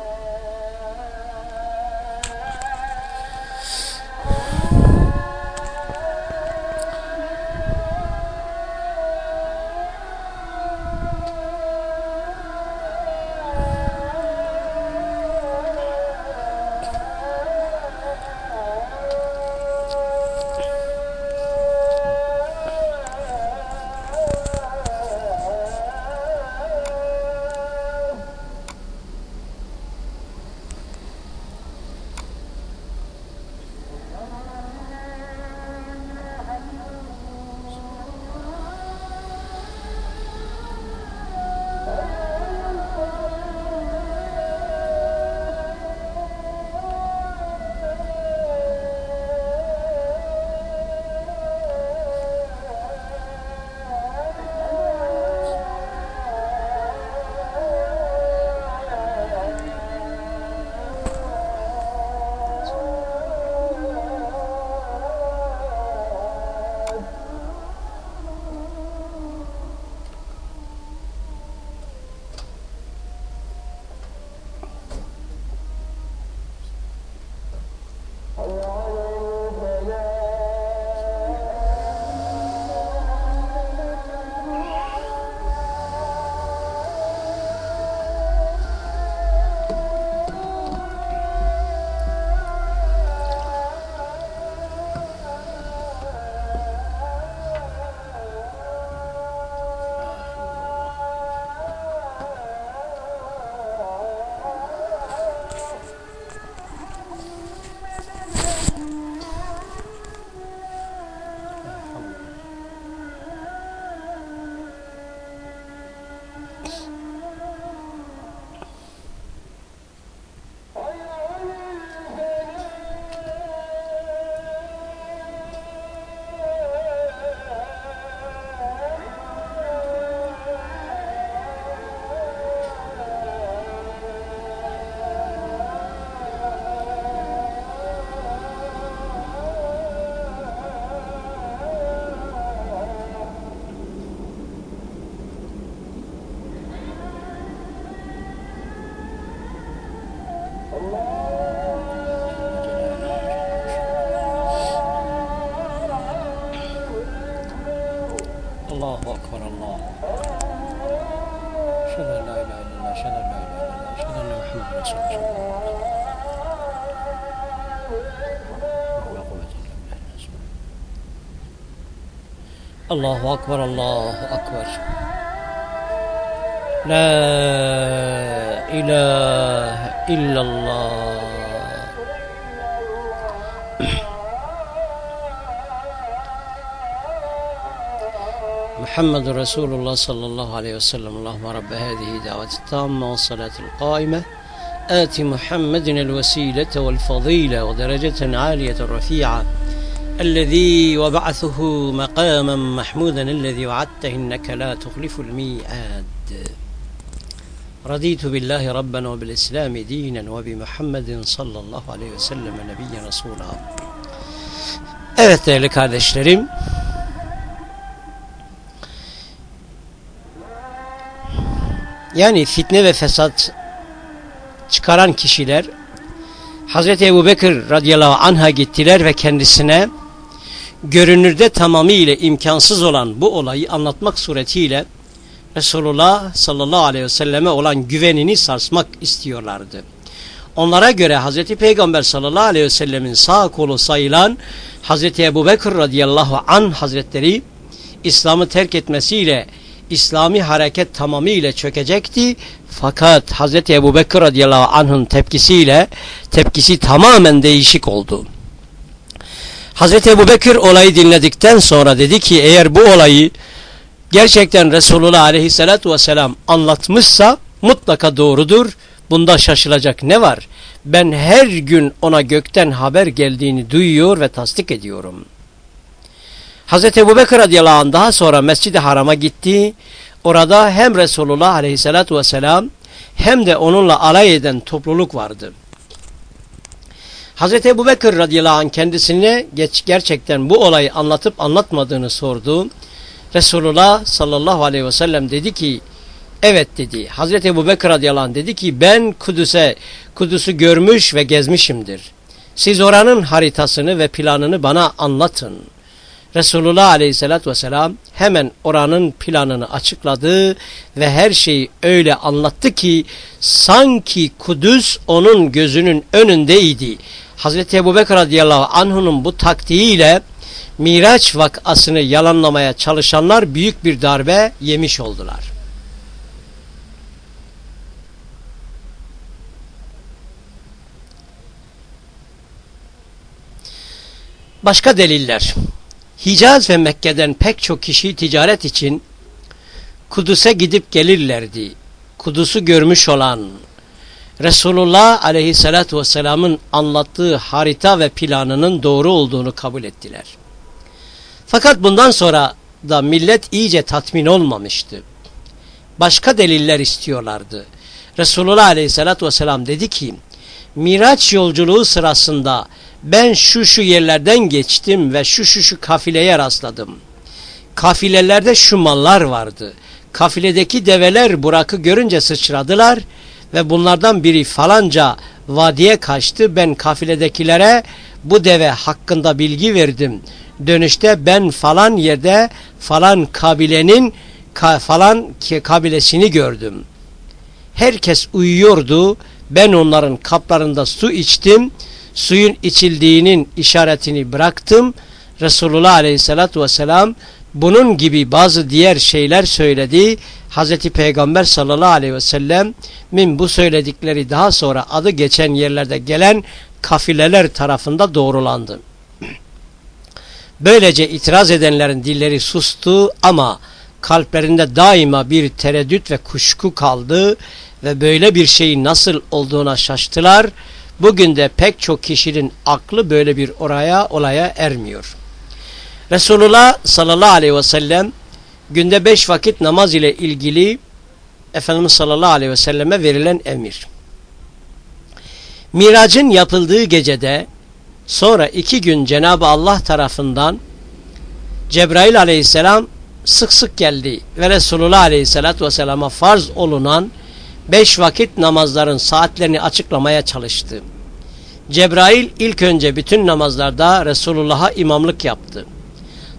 Allahu Ekber, Allahu Ekber. La ilahe illallah. محمد رسول الله صلى الله عليه وسلم اللهم رب هذه دعوة التامة والصلاة القائمة آت محمد الوسيلة والفضيلة ودرجة عالية رفيعة الذي وبعثه مقاما محمودا الذي وعدته إنك لا تخلف الميعاد. رضيت بالله ربا وبالإسلام دينا وبمحمد صلى الله عليه وسلم نبيا رسولا. أذت لك هذا الشريم. Yani fitne ve fesat çıkaran kişiler Hazreti Ebubekir radıyallahu anha gittiler ve kendisine görünürde tamamıyla imkansız olan bu olayı anlatmak suretiyle Resulullah sallallahu aleyhi ve selleme olan güvenini sarsmak istiyorlardı. Onlara göre Hazreti Peygamber sallallahu aleyhi ve sellemin sağ kolu sayılan Hazreti Ebu Bekir radıyallahu anh hazretleri İslam'ı terk etmesiyle İslami hareket tamamıyla çökecekti. Fakat Hz. Ebu Bekir radıyallahu anh'ın tepkisiyle tepkisi tamamen değişik oldu. Hz. Ebu olayı dinledikten sonra dedi ki eğer bu olayı gerçekten Resulullah aleyhissalatu vesselam anlatmışsa mutlaka doğrudur. Bunda şaşılacak ne var? Ben her gün ona gökten haber geldiğini duyuyor ve tasdik ediyorum.'' Hazreti Ebu Bekir radıyallahu anh daha sonra Mescid-i Haram'a gitti. Orada hem Resulullah aleyhissalatu vesselam hem de onunla alay eden topluluk vardı. Hazreti Ebu Bekir radıyallahu anh kendisine geç, gerçekten bu olayı anlatıp anlatmadığını sordu. Resulullah sallallahu aleyhi ve sellem dedi ki evet dedi. Hazreti Ebu Bekir radıyallahu anh dedi ki ben Kudüs'e Kudüs'ü görmüş ve gezmişimdir. Siz oranın haritasını ve planını bana anlatın. Resulullah aleyhissalatü vesselam hemen oranın planını açıkladı ve her şeyi öyle anlattı ki sanki Kudüs onun gözünün önündeydi. Hazreti Ebu Bekir radıyallahu anh'unun bu taktiğiyle Miraç vakasını yalanlamaya çalışanlar büyük bir darbe yemiş oldular. Başka deliller. Hicaz ve Mekke'den pek çok kişi ticaret için Kudüs'e gidip gelirlerdi. Kudüs'ü görmüş olan Resulullah aleyhissalatü vesselamın anlattığı harita ve planının doğru olduğunu kabul ettiler. Fakat bundan sonra da millet iyice tatmin olmamıştı. Başka deliller istiyorlardı. Resulullah aleyhissalatü vesselam dedi ki, Miraç yolculuğu sırasında ben şu şu yerlerden geçtim ve şu şu şu kafileye rastladım. Kafilelerde şu mallar vardı. Kafiledeki develer Burak'ı görünce sıçradılar ve bunlardan biri falanca vadiye kaçtı. Ben kafiledekilere bu deve hakkında bilgi verdim. Dönüşte ben falan yerde falan kabilenin ka, falan kabilesini gördüm. Herkes uyuyordu. Ben onların kaplarında su içtim suyun içildiğinin işaretini bıraktım. Resulullah aleyhissalatu vesselam bunun gibi bazı diğer şeyler söyledi. Hazreti Peygamber sallallahu aleyhi ve sellem'in bu söyledikleri daha sonra adı geçen yerlerde gelen kafileler tarafında doğrulandı. Böylece itiraz edenlerin dilleri sustu ama kalplerinde daima bir tereddüt ve kuşku kaldı ve böyle bir şeyin nasıl olduğuna şaştılar. Bugün de pek çok kişinin aklı böyle bir oraya olaya ermiyor. Resulullah sallallahu aleyhi ve sellem günde beş vakit namaz ile ilgili Efendimiz sallallahu aleyhi ve selleme verilen emir. Miracın yapıldığı gecede sonra iki gün Cenab-ı Allah tarafından Cebrail aleyhisselam sık sık geldi ve Resulullah aleyhisselatü vesselama farz olunan beş vakit namazların saatlerini açıklamaya çalıştı. Cebrail ilk önce bütün namazlarda Resulullah'a imamlık yaptı.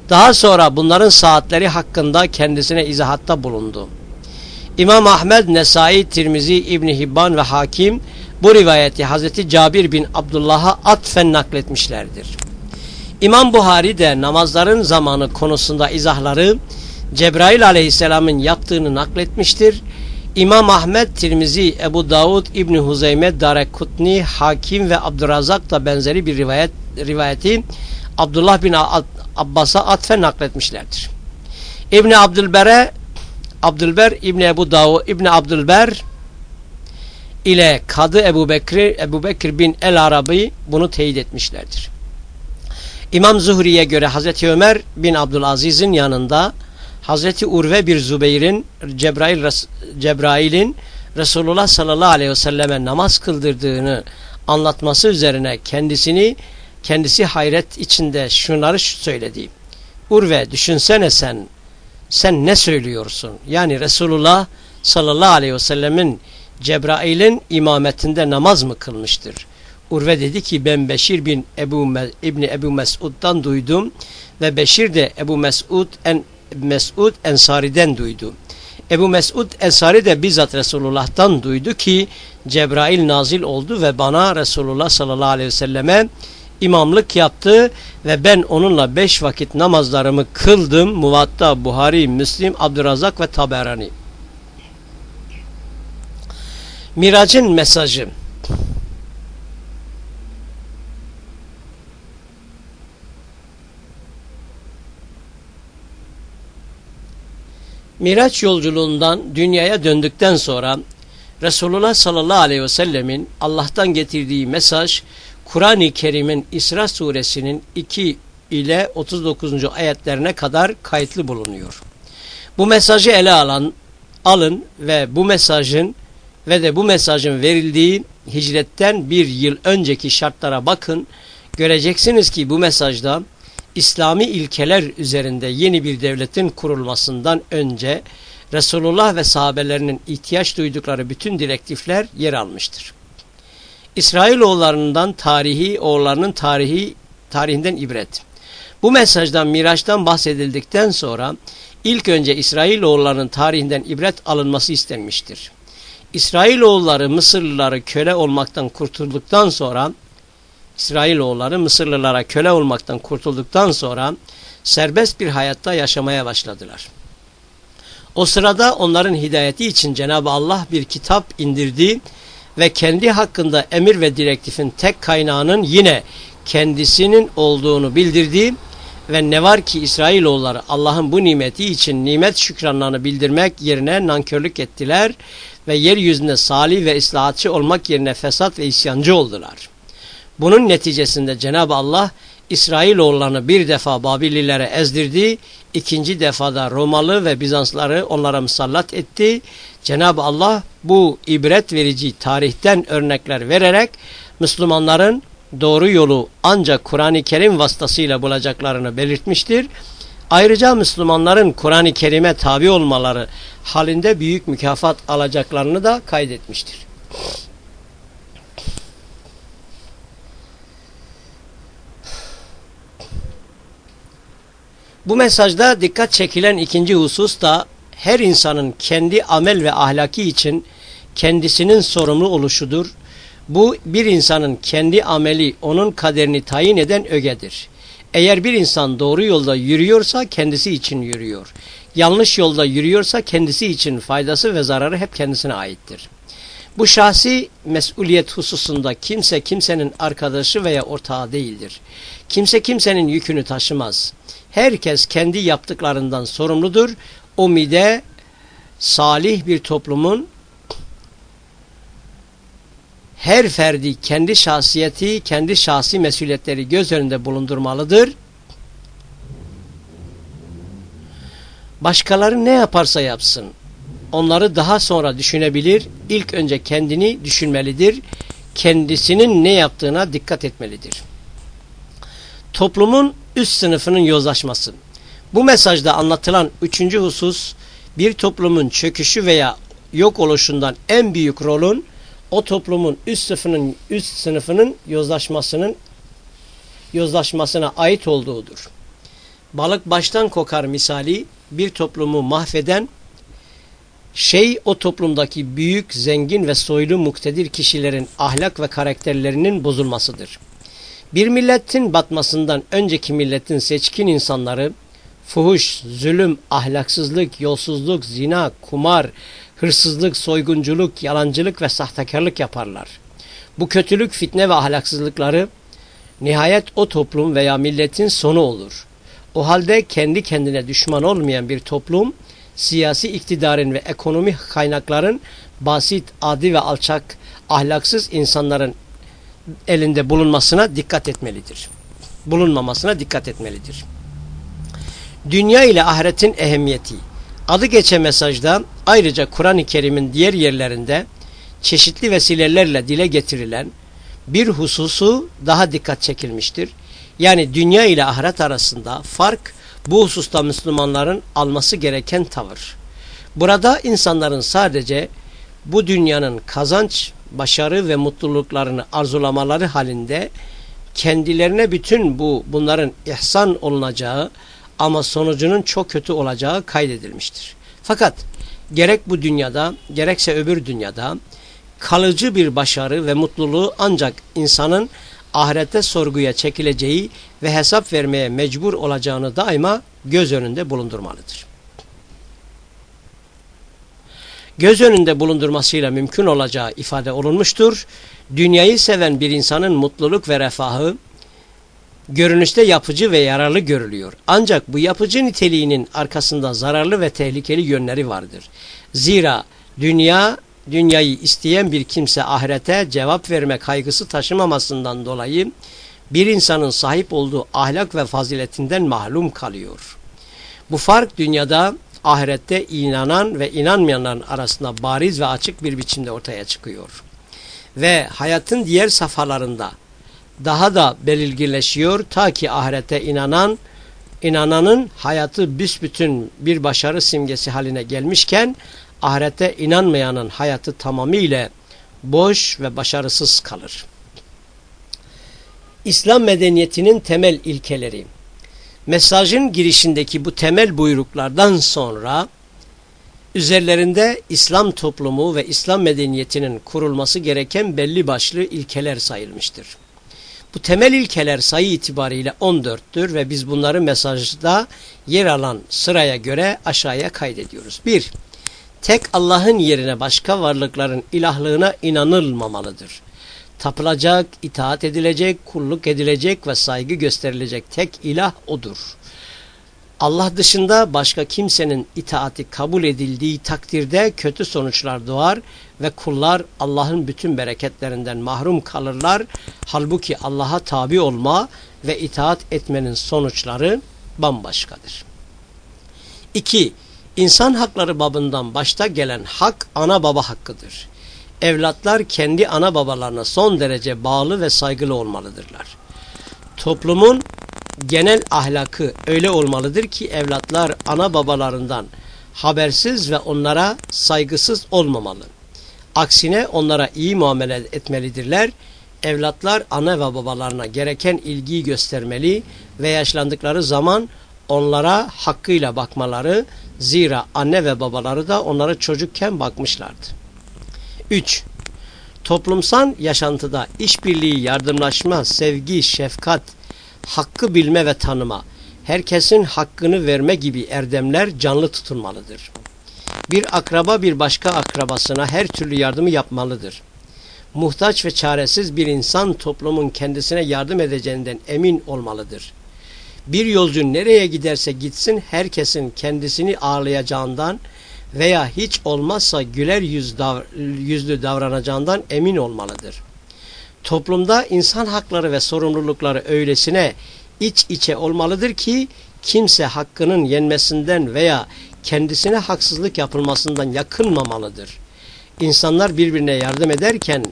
Daha sonra bunların saatleri hakkında kendisine izahatta bulundu. İmam Ahmed, Nesai, Tirmizi, İbni Hibban ve Hakim bu rivayeti Hazreti Cabir bin Abdullah'a atfen nakletmişlerdir. İmam Buhari de namazların zamanı konusunda izahları Cebrail aleyhisselamın yaptığını nakletmiştir. İmam Ahmed, Tirmizi, Ebu Davud, İbni Huzeyme, Darekutni, Hakim ve Abdurrazak da benzeri bir rivayet, rivayeti Abdullah bin Abbas'a atfen nakletmişlerdir. İbni Abdülber'e Abdülber İbni Ebu Davud İbni Abdülber ile Kadı Ebu Bekir, Ebu Bekir bin El Arabi bunu teyit etmişlerdir. İmam Zuhri'ye göre Hazreti Ömer bin Abdülaziz'in yanında Hazreti Urve bir Zübeyir'in Cebrail, Cebrail'in Resulullah sallallahu aleyhi ve selleme namaz kıldırdığını anlatması üzerine kendisini kendisi hayret içinde şunları söyledi. Urve düşünsene sen sen ne söylüyorsun? Yani Resulullah sallallahu aleyhi ve sellemin Cebrail'in imametinde namaz mı kılmıştır? Urve dedi ki ben Beşir bin Ebu İbni Ebu Mesud'dan duydum ve Beşir de Ebu Mesud en Mesud Ensari'den duydu. Ebu Mesud Ensari de bizzat Resulullah'tan duydu ki Cebrail nazil oldu ve bana Resulullah sallallahu aleyhi ve selleme imamlık yaptı ve ben onunla beş vakit namazlarımı kıldım. Muvatta, Buhari, Müslim, Abdurrazak ve Taberani. Miracın mesajı Miraç yolculuğundan dünyaya döndükten sonra Resulullah sallallahu aleyhi ve sellemin Allah'tan getirdiği mesaj Kur'an-ı Kerim'in İsra suresinin 2 ile 39. ayetlerine kadar kayıtlı bulunuyor. Bu mesajı ele alan alın ve bu mesajın ve de bu mesajın verildiği hicretten bir yıl önceki şartlara bakın. Göreceksiniz ki bu mesajda İslami ilkeler üzerinde yeni bir devletin kurulmasından önce Resulullah ve sahabelerinin ihtiyaç duydukları bütün direktifler yer almıştır. İsrailoğullarından tarihi, oğullarının tarihi tarihinden ibret. Bu mesajdan Miraç'tan bahsedildikten sonra ilk önce İsrailoğullarının tarihinden ibret alınması istenmiştir. İsrailoğulları Mısırlıları köle olmaktan kurtulduktan sonra İsrailoğulları Mısırlılara köle olmaktan kurtulduktan sonra serbest bir hayatta yaşamaya başladılar. O sırada onların hidayeti için Cenab-ı Allah bir kitap indirdi ve kendi hakkında emir ve direktifin tek kaynağının yine kendisinin olduğunu bildirdi ve ne var ki İsrailoğulları Allah'ın bu nimeti için nimet şükranlarını bildirmek yerine nankörlük ettiler ve yeryüzünde salih ve islahatçı olmak yerine fesat ve isyancı oldular. Bunun neticesinde Cenab-ı Allah İsrailoğullarını bir defa Babililere ezdirdi, ikinci defada Romalı ve Bizansları onlara musallat etti. Cenab-ı Allah bu ibret verici tarihten örnekler vererek Müslümanların doğru yolu ancak Kur'an-ı Kerim vasıtasıyla bulacaklarını belirtmiştir. Ayrıca Müslümanların Kur'an-ı Kerim'e tabi olmaları halinde büyük mükafat alacaklarını da kaydetmiştir. Bu mesajda dikkat çekilen ikinci husus da her insanın kendi amel ve ahlaki için kendisinin sorumlu oluşudur. Bu bir insanın kendi ameli onun kaderini tayin eden ögedir. Eğer bir insan doğru yolda yürüyorsa kendisi için yürüyor. Yanlış yolda yürüyorsa kendisi için faydası ve zararı hep kendisine aittir. Bu şahsi mesuliyet hususunda kimse kimsenin arkadaşı veya ortağı değildir. Kimse kimsenin yükünü taşımaz. Herkes kendi yaptıklarından sorumludur. O mide salih bir toplumun her ferdi kendi şahsiyeti, kendi şahsi mesuliyetleri göz önünde bulundurmalıdır. Başkaları ne yaparsa yapsın, onları daha sonra düşünebilir, ilk önce kendini düşünmelidir, kendisinin ne yaptığına dikkat etmelidir. Toplumun üst sınıfının yozlaşması. Bu mesajda anlatılan üçüncü husus bir toplumun çöküşü veya yok oluşundan en büyük rolün o toplumun üst sınıfının üst sınıfının yozlaşmasının yozlaşmasına ait olduğudur. Balık baştan kokar misali bir toplumu mahveden şey o toplumdaki büyük, zengin ve soylu muktedir kişilerin ahlak ve karakterlerinin bozulmasıdır. Bir milletin batmasından önceki milletin seçkin insanları fuhuş, zulüm, ahlaksızlık, yolsuzluk, zina, kumar, hırsızlık, soygunculuk, yalancılık ve sahtekarlık yaparlar. Bu kötülük, fitne ve ahlaksızlıkları nihayet o toplum veya milletin sonu olur. O halde kendi kendine düşman olmayan bir toplum, siyasi iktidarın ve ekonomik kaynakların basit, adi ve alçak, ahlaksız insanların elinde bulunmasına dikkat etmelidir. Bulunmamasına dikkat etmelidir. Dünya ile ahiretin ehemmiyeti. Adı geçe mesajda ayrıca Kur'an-ı Kerim'in diğer yerlerinde çeşitli vesilelerle dile getirilen bir hususu daha dikkat çekilmiştir. Yani dünya ile ahiret arasında fark bu hususta Müslümanların alması gereken tavır. Burada insanların sadece bu dünyanın kazanç, başarı ve mutluluklarını arzulamaları halinde kendilerine bütün bu bunların ihsan olunacağı ama sonucunun çok kötü olacağı kaydedilmiştir. Fakat gerek bu dünyada gerekse öbür dünyada kalıcı bir başarı ve mutluluğu ancak insanın ahirette sorguya çekileceği ve hesap vermeye mecbur olacağını daima göz önünde bulundurmalıdır. Göz önünde bulundurmasıyla mümkün olacağı ifade olunmuştur. Dünyayı seven bir insanın mutluluk ve refahı görünüşte yapıcı ve yararlı görülüyor. Ancak bu yapıcı niteliğinin arkasında zararlı ve tehlikeli yönleri vardır. Zira dünya dünyayı isteyen bir kimse ahirete cevap verme kaygısı taşımamasından dolayı bir insanın sahip olduğu ahlak ve faziletinden mahlum kalıyor. Bu fark dünyada ahirette inanan ve inanmayanların arasında bariz ve açık bir biçimde ortaya çıkıyor. Ve hayatın diğer safhalarında daha da belirginleşiyor ta ki ahirete inanan inananın hayatı büsbütün bir başarı simgesi haline gelmişken ahirete inanmayanın hayatı tamamıyla boş ve başarısız kalır. İslam medeniyetinin temel ilkeleri Mesajın girişindeki bu temel buyruklardan sonra üzerlerinde İslam toplumu ve İslam medeniyetinin kurulması gereken belli başlı ilkeler sayılmıştır. Bu temel ilkeler sayı itibariyle 14'tür ve biz bunları mesajda yer alan sıraya göre aşağıya kaydediyoruz. 1. Tek Allah'ın yerine başka varlıkların ilahlığına inanılmamalıdır. Tapılacak, itaat edilecek, kulluk edilecek ve saygı gösterilecek tek ilah O'dur. Allah dışında başka kimsenin itaati kabul edildiği takdirde kötü sonuçlar doğar ve kullar Allah'ın bütün bereketlerinden mahrum kalırlar. Halbuki Allah'a tabi olma ve itaat etmenin sonuçları bambaşkadır. 2. İnsan hakları babından başta gelen hak ana baba hakkıdır. Evlatlar kendi ana babalarına son derece bağlı ve saygılı olmalıdırlar. Toplumun genel ahlakı öyle olmalıdır ki evlatlar ana babalarından habersiz ve onlara saygısız olmamalı. Aksine onlara iyi muamele etmelidirler. Evlatlar ana ve babalarına gereken ilgiyi göstermeli ve yaşlandıkları zaman onlara hakkıyla bakmaları zira anne ve babaları da onlara çocukken bakmışlardı. 3. Toplumsal yaşantıda işbirliği, yardımlaşma, sevgi, şefkat, hakkı bilme ve tanıma, herkesin hakkını verme gibi erdemler canlı tutulmalıdır. Bir akraba bir başka akrabasına her türlü yardımı yapmalıdır. Muhtaç ve çaresiz bir insan toplumun kendisine yardım edeceğinden emin olmalıdır. Bir yolcu nereye giderse gitsin herkesin kendisini ağırlayacağından veya hiç olmazsa güler yüz dav yüzlü davranacağından emin olmalıdır. Toplumda insan hakları ve sorumlulukları öylesine iç içe olmalıdır ki kimse hakkının yenmesinden veya kendisine haksızlık yapılmasından yakınmamalıdır. İnsanlar birbirine yardım ederken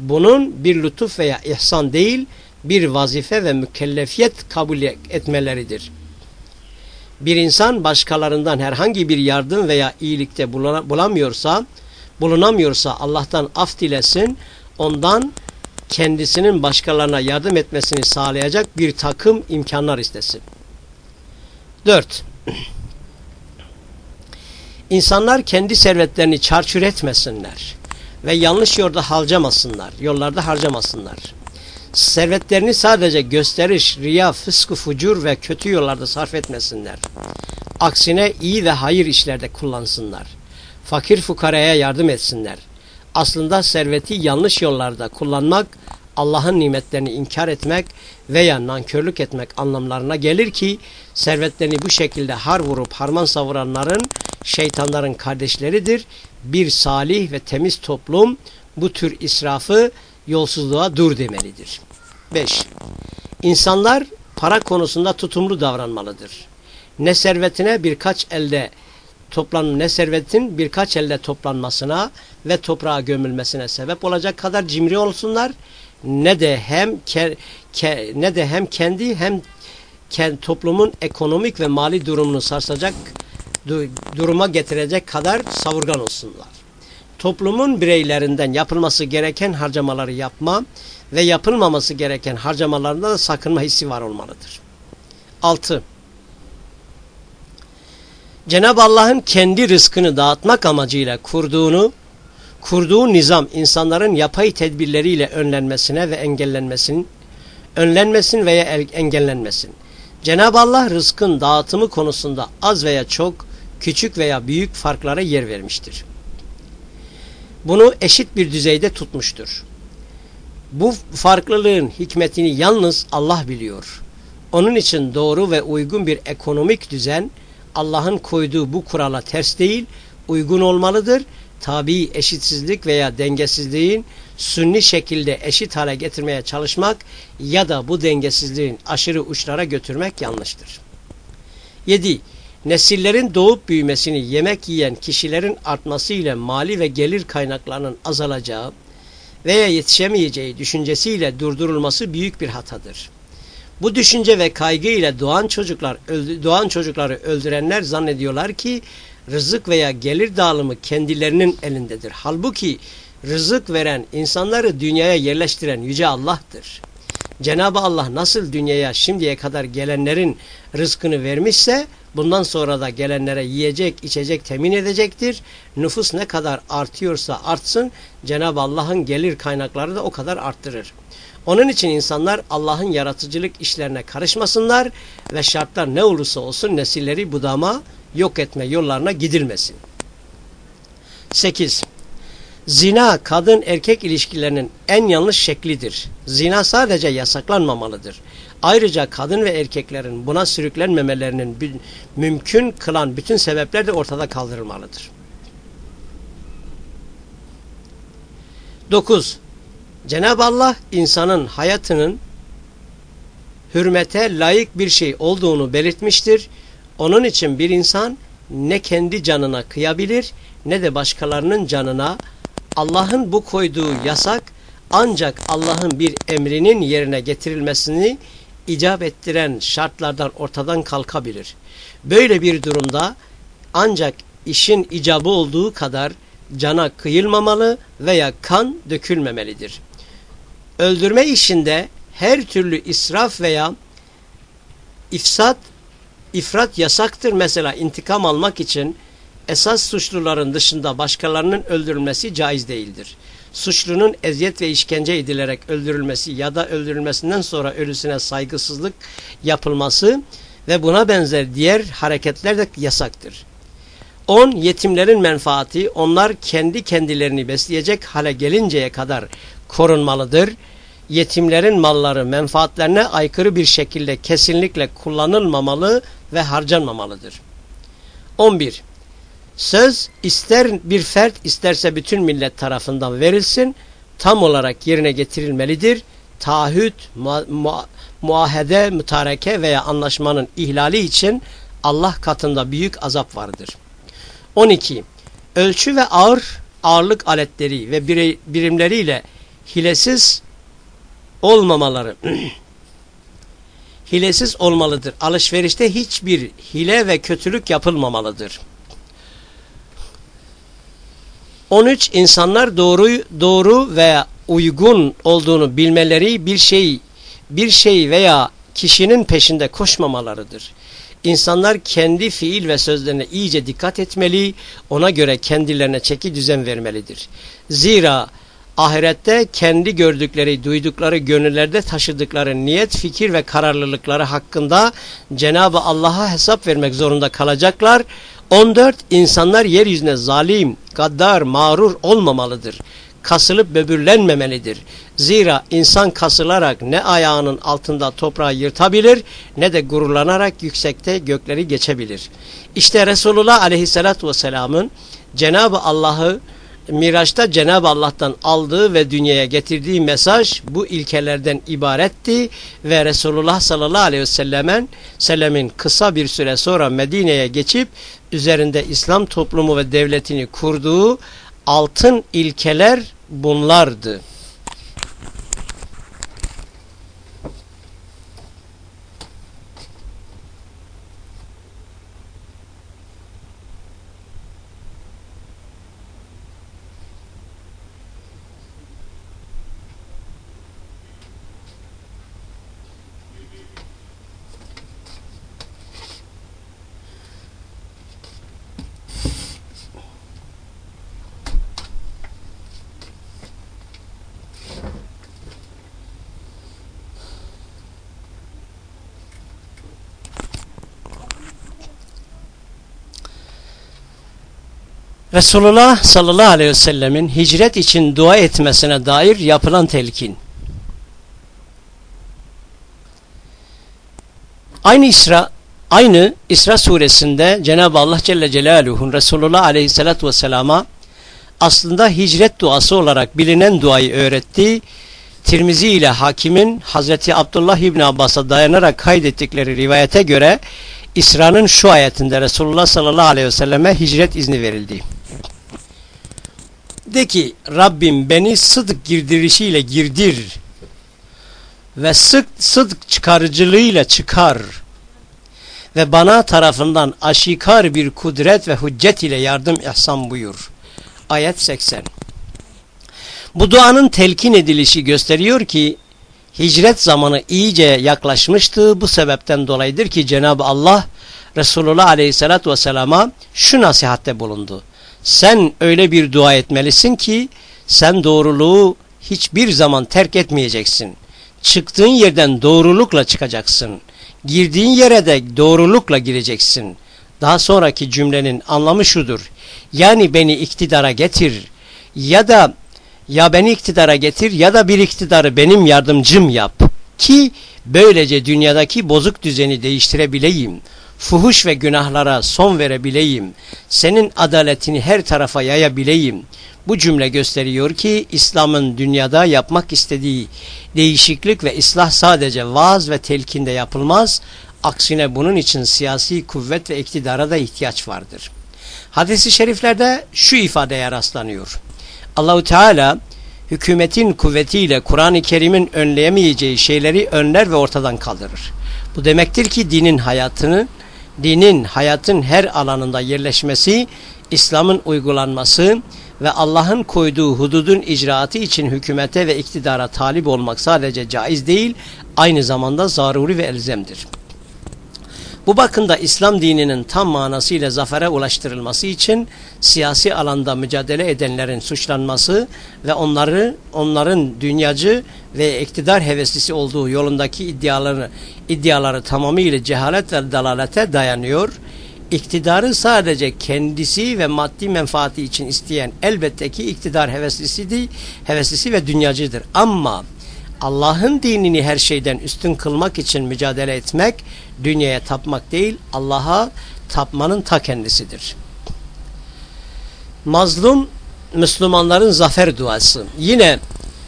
bunun bir lütuf veya ihsan değil, bir vazife ve mükellefiyet kabul etmeleridir. Bir insan başkalarından herhangi bir yardım veya iyilikte bulamıyorsa, bulunamıyorsa Allah'tan af dilesin. Ondan kendisinin başkalarına yardım etmesini sağlayacak bir takım imkanlar istesin. 4. İnsanlar kendi servetlerini çarçur etmesinler ve yanlış yolda harcamasınlar, yollarda harcamasınlar. Servetlerini sadece gösteriş, riya, fıskı, fucur ve kötü yollarda sarf etmesinler. Aksine iyi ve hayır işlerde kullansınlar. Fakir fukaraya yardım etsinler. Aslında serveti yanlış yollarda kullanmak, Allah'ın nimetlerini inkar etmek veya nankörlük etmek anlamlarına gelir ki servetlerini bu şekilde har vurup harman savuranların şeytanların kardeşleridir. Bir salih ve temiz toplum bu tür israfı yolsuzluğa dur demelidir. 5. İnsanlar para konusunda tutumlu davranmalıdır. Ne servetine birkaç elde toplan ne servetin birkaç elde toplanmasına ve toprağa gömülmesine sebep olacak kadar cimri olsunlar ne de hem ke, ke, ne de hem kendi hem kendi toplumun ekonomik ve mali durumunu sarsacak duruma getirecek kadar savurgan olsunlar. Toplumun bireylerinden yapılması gereken harcamaları yapma ve yapılmaması gereken harcamalarında da sakınma hissi var olmalıdır. 6. Cenab-ı Allah'ın kendi rızkını dağıtmak amacıyla kurduğunu, kurduğu nizam insanların yapay tedbirleriyle önlenmesine ve engellenmesin, önlenmesin veya engellenmesin. Cenab-ı Allah rızkın dağıtımı konusunda az veya çok, küçük veya büyük farklara yer vermiştir. Bunu eşit bir düzeyde tutmuştur. Bu farklılığın hikmetini yalnız Allah biliyor. Onun için doğru ve uygun bir ekonomik düzen Allah'ın koyduğu bu kurala ters değil, uygun olmalıdır. Tabi eşitsizlik veya dengesizliğin sünni şekilde eşit hale getirmeye çalışmak ya da bu dengesizliğin aşırı uçlara götürmek yanlıştır. 7. Nesillerin doğup büyümesini yemek yiyen kişilerin artması ile mali ve gelir kaynaklarının azalacağı veya yetişemeyeceği düşüncesiyle durdurulması büyük bir hatadır. Bu düşünce ve kaygı ile doğan çocuklar doğan çocukları öldürenler zannediyorlar ki rızık veya gelir dağılımı kendilerinin elindedir. Halbuki rızık veren, insanları dünyaya yerleştiren yüce Allah'tır. Cenab-ı Allah nasıl dünyaya şimdiye kadar gelenlerin rızkını vermişse bundan sonra da gelenlere yiyecek, içecek temin edecektir. Nüfus ne kadar artıyorsa artsın Cenab-ı Allah'ın gelir kaynakları da o kadar arttırır. Onun için insanlar Allah'ın yaratıcılık işlerine karışmasınlar ve şartlar ne olursa olsun nesilleri budama, yok etme yollarına gidilmesin. 8. Zina kadın erkek ilişkilerinin en yanlış şeklidir. Zina sadece yasaklanmamalıdır. Ayrıca kadın ve erkeklerin buna sürüklenmemelerinin mümkün kılan bütün sebepler de ortada kaldırılmalıdır. 9. Cenab-ı Allah insanın hayatının hürmete layık bir şey olduğunu belirtmiştir. Onun için bir insan ne kendi canına kıyabilir ne de başkalarının canına Allah'ın bu koyduğu yasak ancak Allah'ın bir emrinin yerine getirilmesini icap ettiren şartlardan ortadan kalkabilir. Böyle bir durumda ancak işin icabı olduğu kadar cana kıyılmamalı veya kan dökülmemelidir. Öldürme işinde her türlü israf veya ifsat, ifrat yasaktır. Mesela intikam almak için esas suçluların dışında başkalarının öldürülmesi caiz değildir. Suçlunun eziyet ve işkence edilerek öldürülmesi ya da öldürülmesinden sonra ölüsüne saygısızlık yapılması ve buna benzer diğer hareketler de yasaktır. 10. Yetimlerin menfaati onlar kendi kendilerini besleyecek hale gelinceye kadar korunmalıdır. Yetimlerin malları menfaatlerine aykırı bir şekilde kesinlikle kullanılmamalı ve harcanmamalıdır. 11. Söz ister bir fert isterse bütün millet tarafından verilsin, tam olarak yerine getirilmelidir. Taahhüt, muahede, mütareke veya anlaşmanın ihlali için Allah katında büyük azap vardır. 12. Ölçü ve ağır ağırlık aletleri ve birimleriyle hilesiz olmamaları hilesiz olmalıdır. Alışverişte hiçbir hile ve kötülük yapılmamalıdır. 13 insanlar doğru doğru veya uygun olduğunu bilmeleri bir şey bir şey veya kişinin peşinde koşmamalarıdır. İnsanlar kendi fiil ve sözlerine iyice dikkat etmeli, ona göre kendilerine çeki düzen vermelidir. Zira ahirette kendi gördükleri, duydukları, gönüllerde taşıdıkları niyet, fikir ve kararlılıkları hakkında Cenab-ı Allah'a hesap vermek zorunda kalacaklar. 14. İnsanlar yeryüzüne zalim, gaddar, mağrur olmamalıdır. Kasılıp böbürlenmemelidir. Zira insan kasılarak ne ayağının altında toprağı yırtabilir ne de gururlanarak yüksekte gökleri geçebilir. İşte Resulullah aleyhissalatü vesselamın Cenab-ı Allah'ı Miraç'ta Cenab-ı Allah'tan aldığı ve dünyaya getirdiği mesaj bu ilkelerden ibaretti ve Resulullah sallallahu aleyhi ve sellemin, sellemin kısa bir süre sonra Medine'ye geçip üzerinde İslam toplumu ve devletini kurduğu altın ilkeler bunlardı. Resulullah sallallahu aleyhi ve sellemin hicret için dua etmesine dair yapılan telkin. Aynı İsra aynı İsra suresinde Cenab-ı Allah Celle Celaluhu'nun Resulullah aleyhissalatu vesselama aslında hicret duası olarak bilinen duayı öğretti. Tirmizi ile hakimin Hazreti Abdullah İbni Abbas'a dayanarak kaydettikleri rivayete göre İsra'nın şu ayetinde Resulullah sallallahu aleyhi ve selleme hicret izni verildi. De ki Rabbim beni sıdık girdirişiyle girdir ve sık sıdık çıkarıcılığıyla çıkar ve bana tarafından aşikar bir kudret ve hüccet ile yardım ihsan buyur. Ayet 80 Bu duanın telkin edilişi gösteriyor ki hicret zamanı iyice yaklaşmıştı. Bu sebepten dolayıdır ki Cenab-ı Allah Resulullah Aleyhisselatü Vesselam'a şu nasihatte bulundu. Sen öyle bir dua etmelisin ki sen doğruluğu hiçbir zaman terk etmeyeceksin. Çıktığın yerden doğrulukla çıkacaksın. Girdiğin yere de doğrulukla gireceksin. Daha sonraki cümlenin anlamı şudur. Yani beni iktidara getir ya da ya beni iktidara getir ya da bir iktidarı benim yardımcım yap ki böylece dünyadaki bozuk düzeni değiştirebileyim fuhuş ve günahlara son verebileyim, senin adaletini her tarafa yayabileyim. Bu cümle gösteriyor ki İslam'ın dünyada yapmak istediği değişiklik ve ıslah sadece vaaz ve telkinde yapılmaz, aksine bunun için siyasi kuvvet ve iktidara da ihtiyaç vardır. Hadis-i şeriflerde şu ifadeye rastlanıyor. Allahu Teala hükümetin kuvvetiyle Kur'an-ı Kerim'in önleyemeyeceği şeyleri önler ve ortadan kaldırır. Bu demektir ki dinin hayatını dinin hayatın her alanında yerleşmesi, İslam'ın uygulanması ve Allah'ın koyduğu hududun icraatı için hükümete ve iktidara talip olmak sadece caiz değil, aynı zamanda zaruri ve elzemdir. Bu bakımda İslam dininin tam manasıyla zafere ulaştırılması için siyasi alanda mücadele edenlerin suçlanması ve onları onların dünyacı ve iktidar heveslisi olduğu yolundaki iddiaları iddiaları tamamıyla cehalet ve dalalete dayanıyor. İktidarı sadece kendisi ve maddi menfaati için isteyen elbette ki iktidar heveslisidir, heveslisi ve dünyacıdır. Ama Allah'ın dinini her şeyden üstün kılmak için mücadele etmek, dünyaya tapmak değil, Allah'a tapmanın ta kendisidir. Mazlum Müslümanların zafer duası. Yine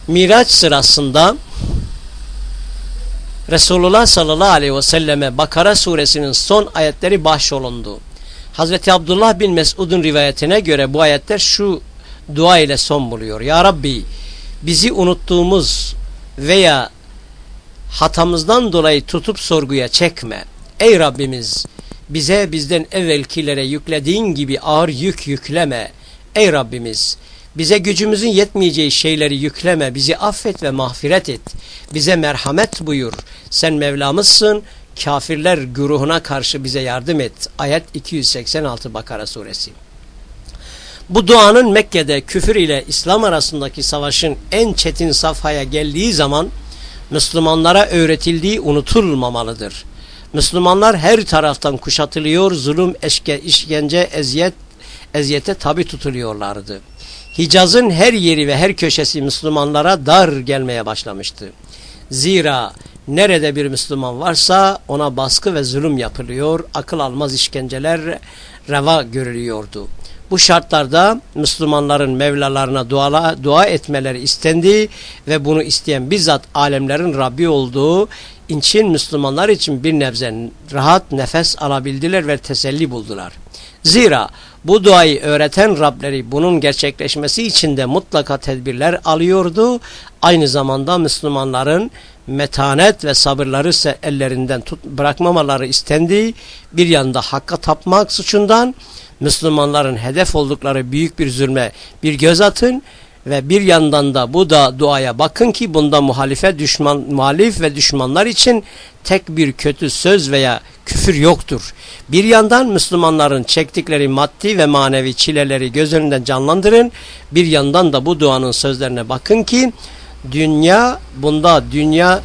Miraç sırasında Resulullah sallallahu aleyhi ve selleme Bakara suresinin son ayetleri başolundu. Hazreti Abdullah bin Mesud'un rivayetine göre bu ayetler şu dua ile son buluyor. Ya Rabbi bizi unuttuğumuz veya hatamızdan dolayı tutup sorguya çekme. Ey Rabbimiz bize bizden evvelkilere yüklediğin gibi ağır yük yükleme. Ey Rabbimiz Bize gücümüzün yetmeyeceği şeyleri yükleme, bizi affet ve mağfiret et. Bize merhamet buyur. Sen Mevlamızsın, kafirler güruhuna karşı bize yardım et. Ayet 286 Bakara suresi. Bu duanın Mekke'de küfür ile İslam arasındaki savaşın en çetin safhaya geldiği zaman Müslümanlara öğretildiği unutulmamalıdır. Müslümanlar her taraftan kuşatılıyor, zulüm, eşke, işkence, eziyet, eziyete tabi tutuluyorlardı. Hicaz'ın her yeri ve her köşesi Müslümanlara dar gelmeye başlamıştı. Zira nerede bir Müslüman varsa ona baskı ve zulüm yapılıyor, akıl almaz işkenceler reva görülüyordu. Bu şartlarda Müslümanların Mevlalarına dua, dua etmeleri istendi ve bunu isteyen bizzat alemlerin Rabbi olduğu için Müslümanlar için bir nebze rahat nefes alabildiler ve teselli buldular. Zira bu duayı öğreten Rableri bunun gerçekleşmesi için de mutlaka tedbirler alıyordu. Aynı zamanda Müslümanların metanet ve sabırları ise ellerinden tut, bırakmamaları istendi. Bir yanda hakka tapmak suçundan Müslümanların hedef oldukları büyük bir zulme bir göz atın ve bir yandan da bu da duaya bakın ki bunda muhalife düşman muhalif ve düşmanlar için tek bir kötü söz veya küfür yoktur. Bir yandan Müslümanların çektikleri maddi ve manevi çileleri göz önünden canlandırın. Bir yandan da bu duanın sözlerine bakın ki dünya bunda dünya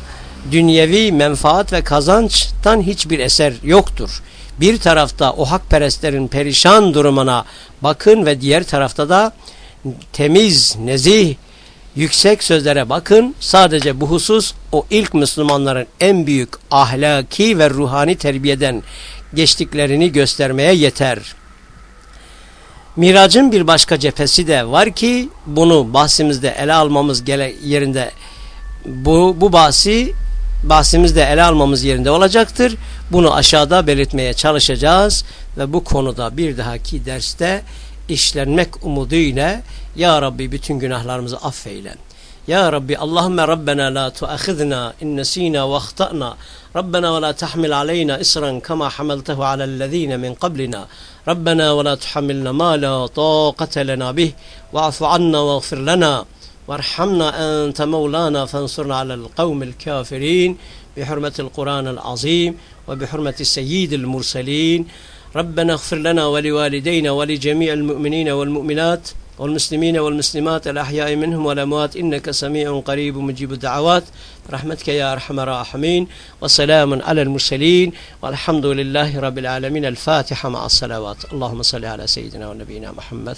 dünyevi menfaat ve kazançtan hiçbir eser yoktur. Bir tarafta o hakperestlerin perişan durumuna bakın ve diğer tarafta da temiz, nezih, yüksek sözlere bakın. Sadece bu husus o ilk Müslümanların en büyük ahlaki ve ruhani terbiyeden geçtiklerini göstermeye yeter. Miracın bir başka cephesi de var ki bunu bahsimizde ele almamız yerinde bu, bu bahsi bahsimizde ele almamız yerinde olacaktır. Bunu aşağıda belirtmeye çalışacağız ve bu konuda bir dahaki derste işlenmek umuduyla Ya Rabbi bütün günahlarımızı affeyle. Ya Rabbi Allahümme Rabbena la tuakhidna in nesina ve ahtana. Rabbena ve la tahmil aleyna isran kama hamaltehu alellezine min qablina. Rabbena ve la tuhammilna ma la taqate lena bih. Va'fu anna ve gfir lana. وارحمنا أنت مولانا فانصرنا على القوم الكافرين بحرمة القرآن العظيم وبحرمة السيد المرسلين. ربنا اغفر لنا ولوالدينا ولجميع المؤمنين والمؤمنات والمسلمين والمسلمات الأحياء منهم والأموات. إنك سميع قريب مجيب الدعوات. رحمتك يا أرحم الراحمين. وسلام على المرسلين. والحمد لله رب العالمين. الفاتحة مع الصلوات. اللهم صل على سيدنا ونبينا محمد.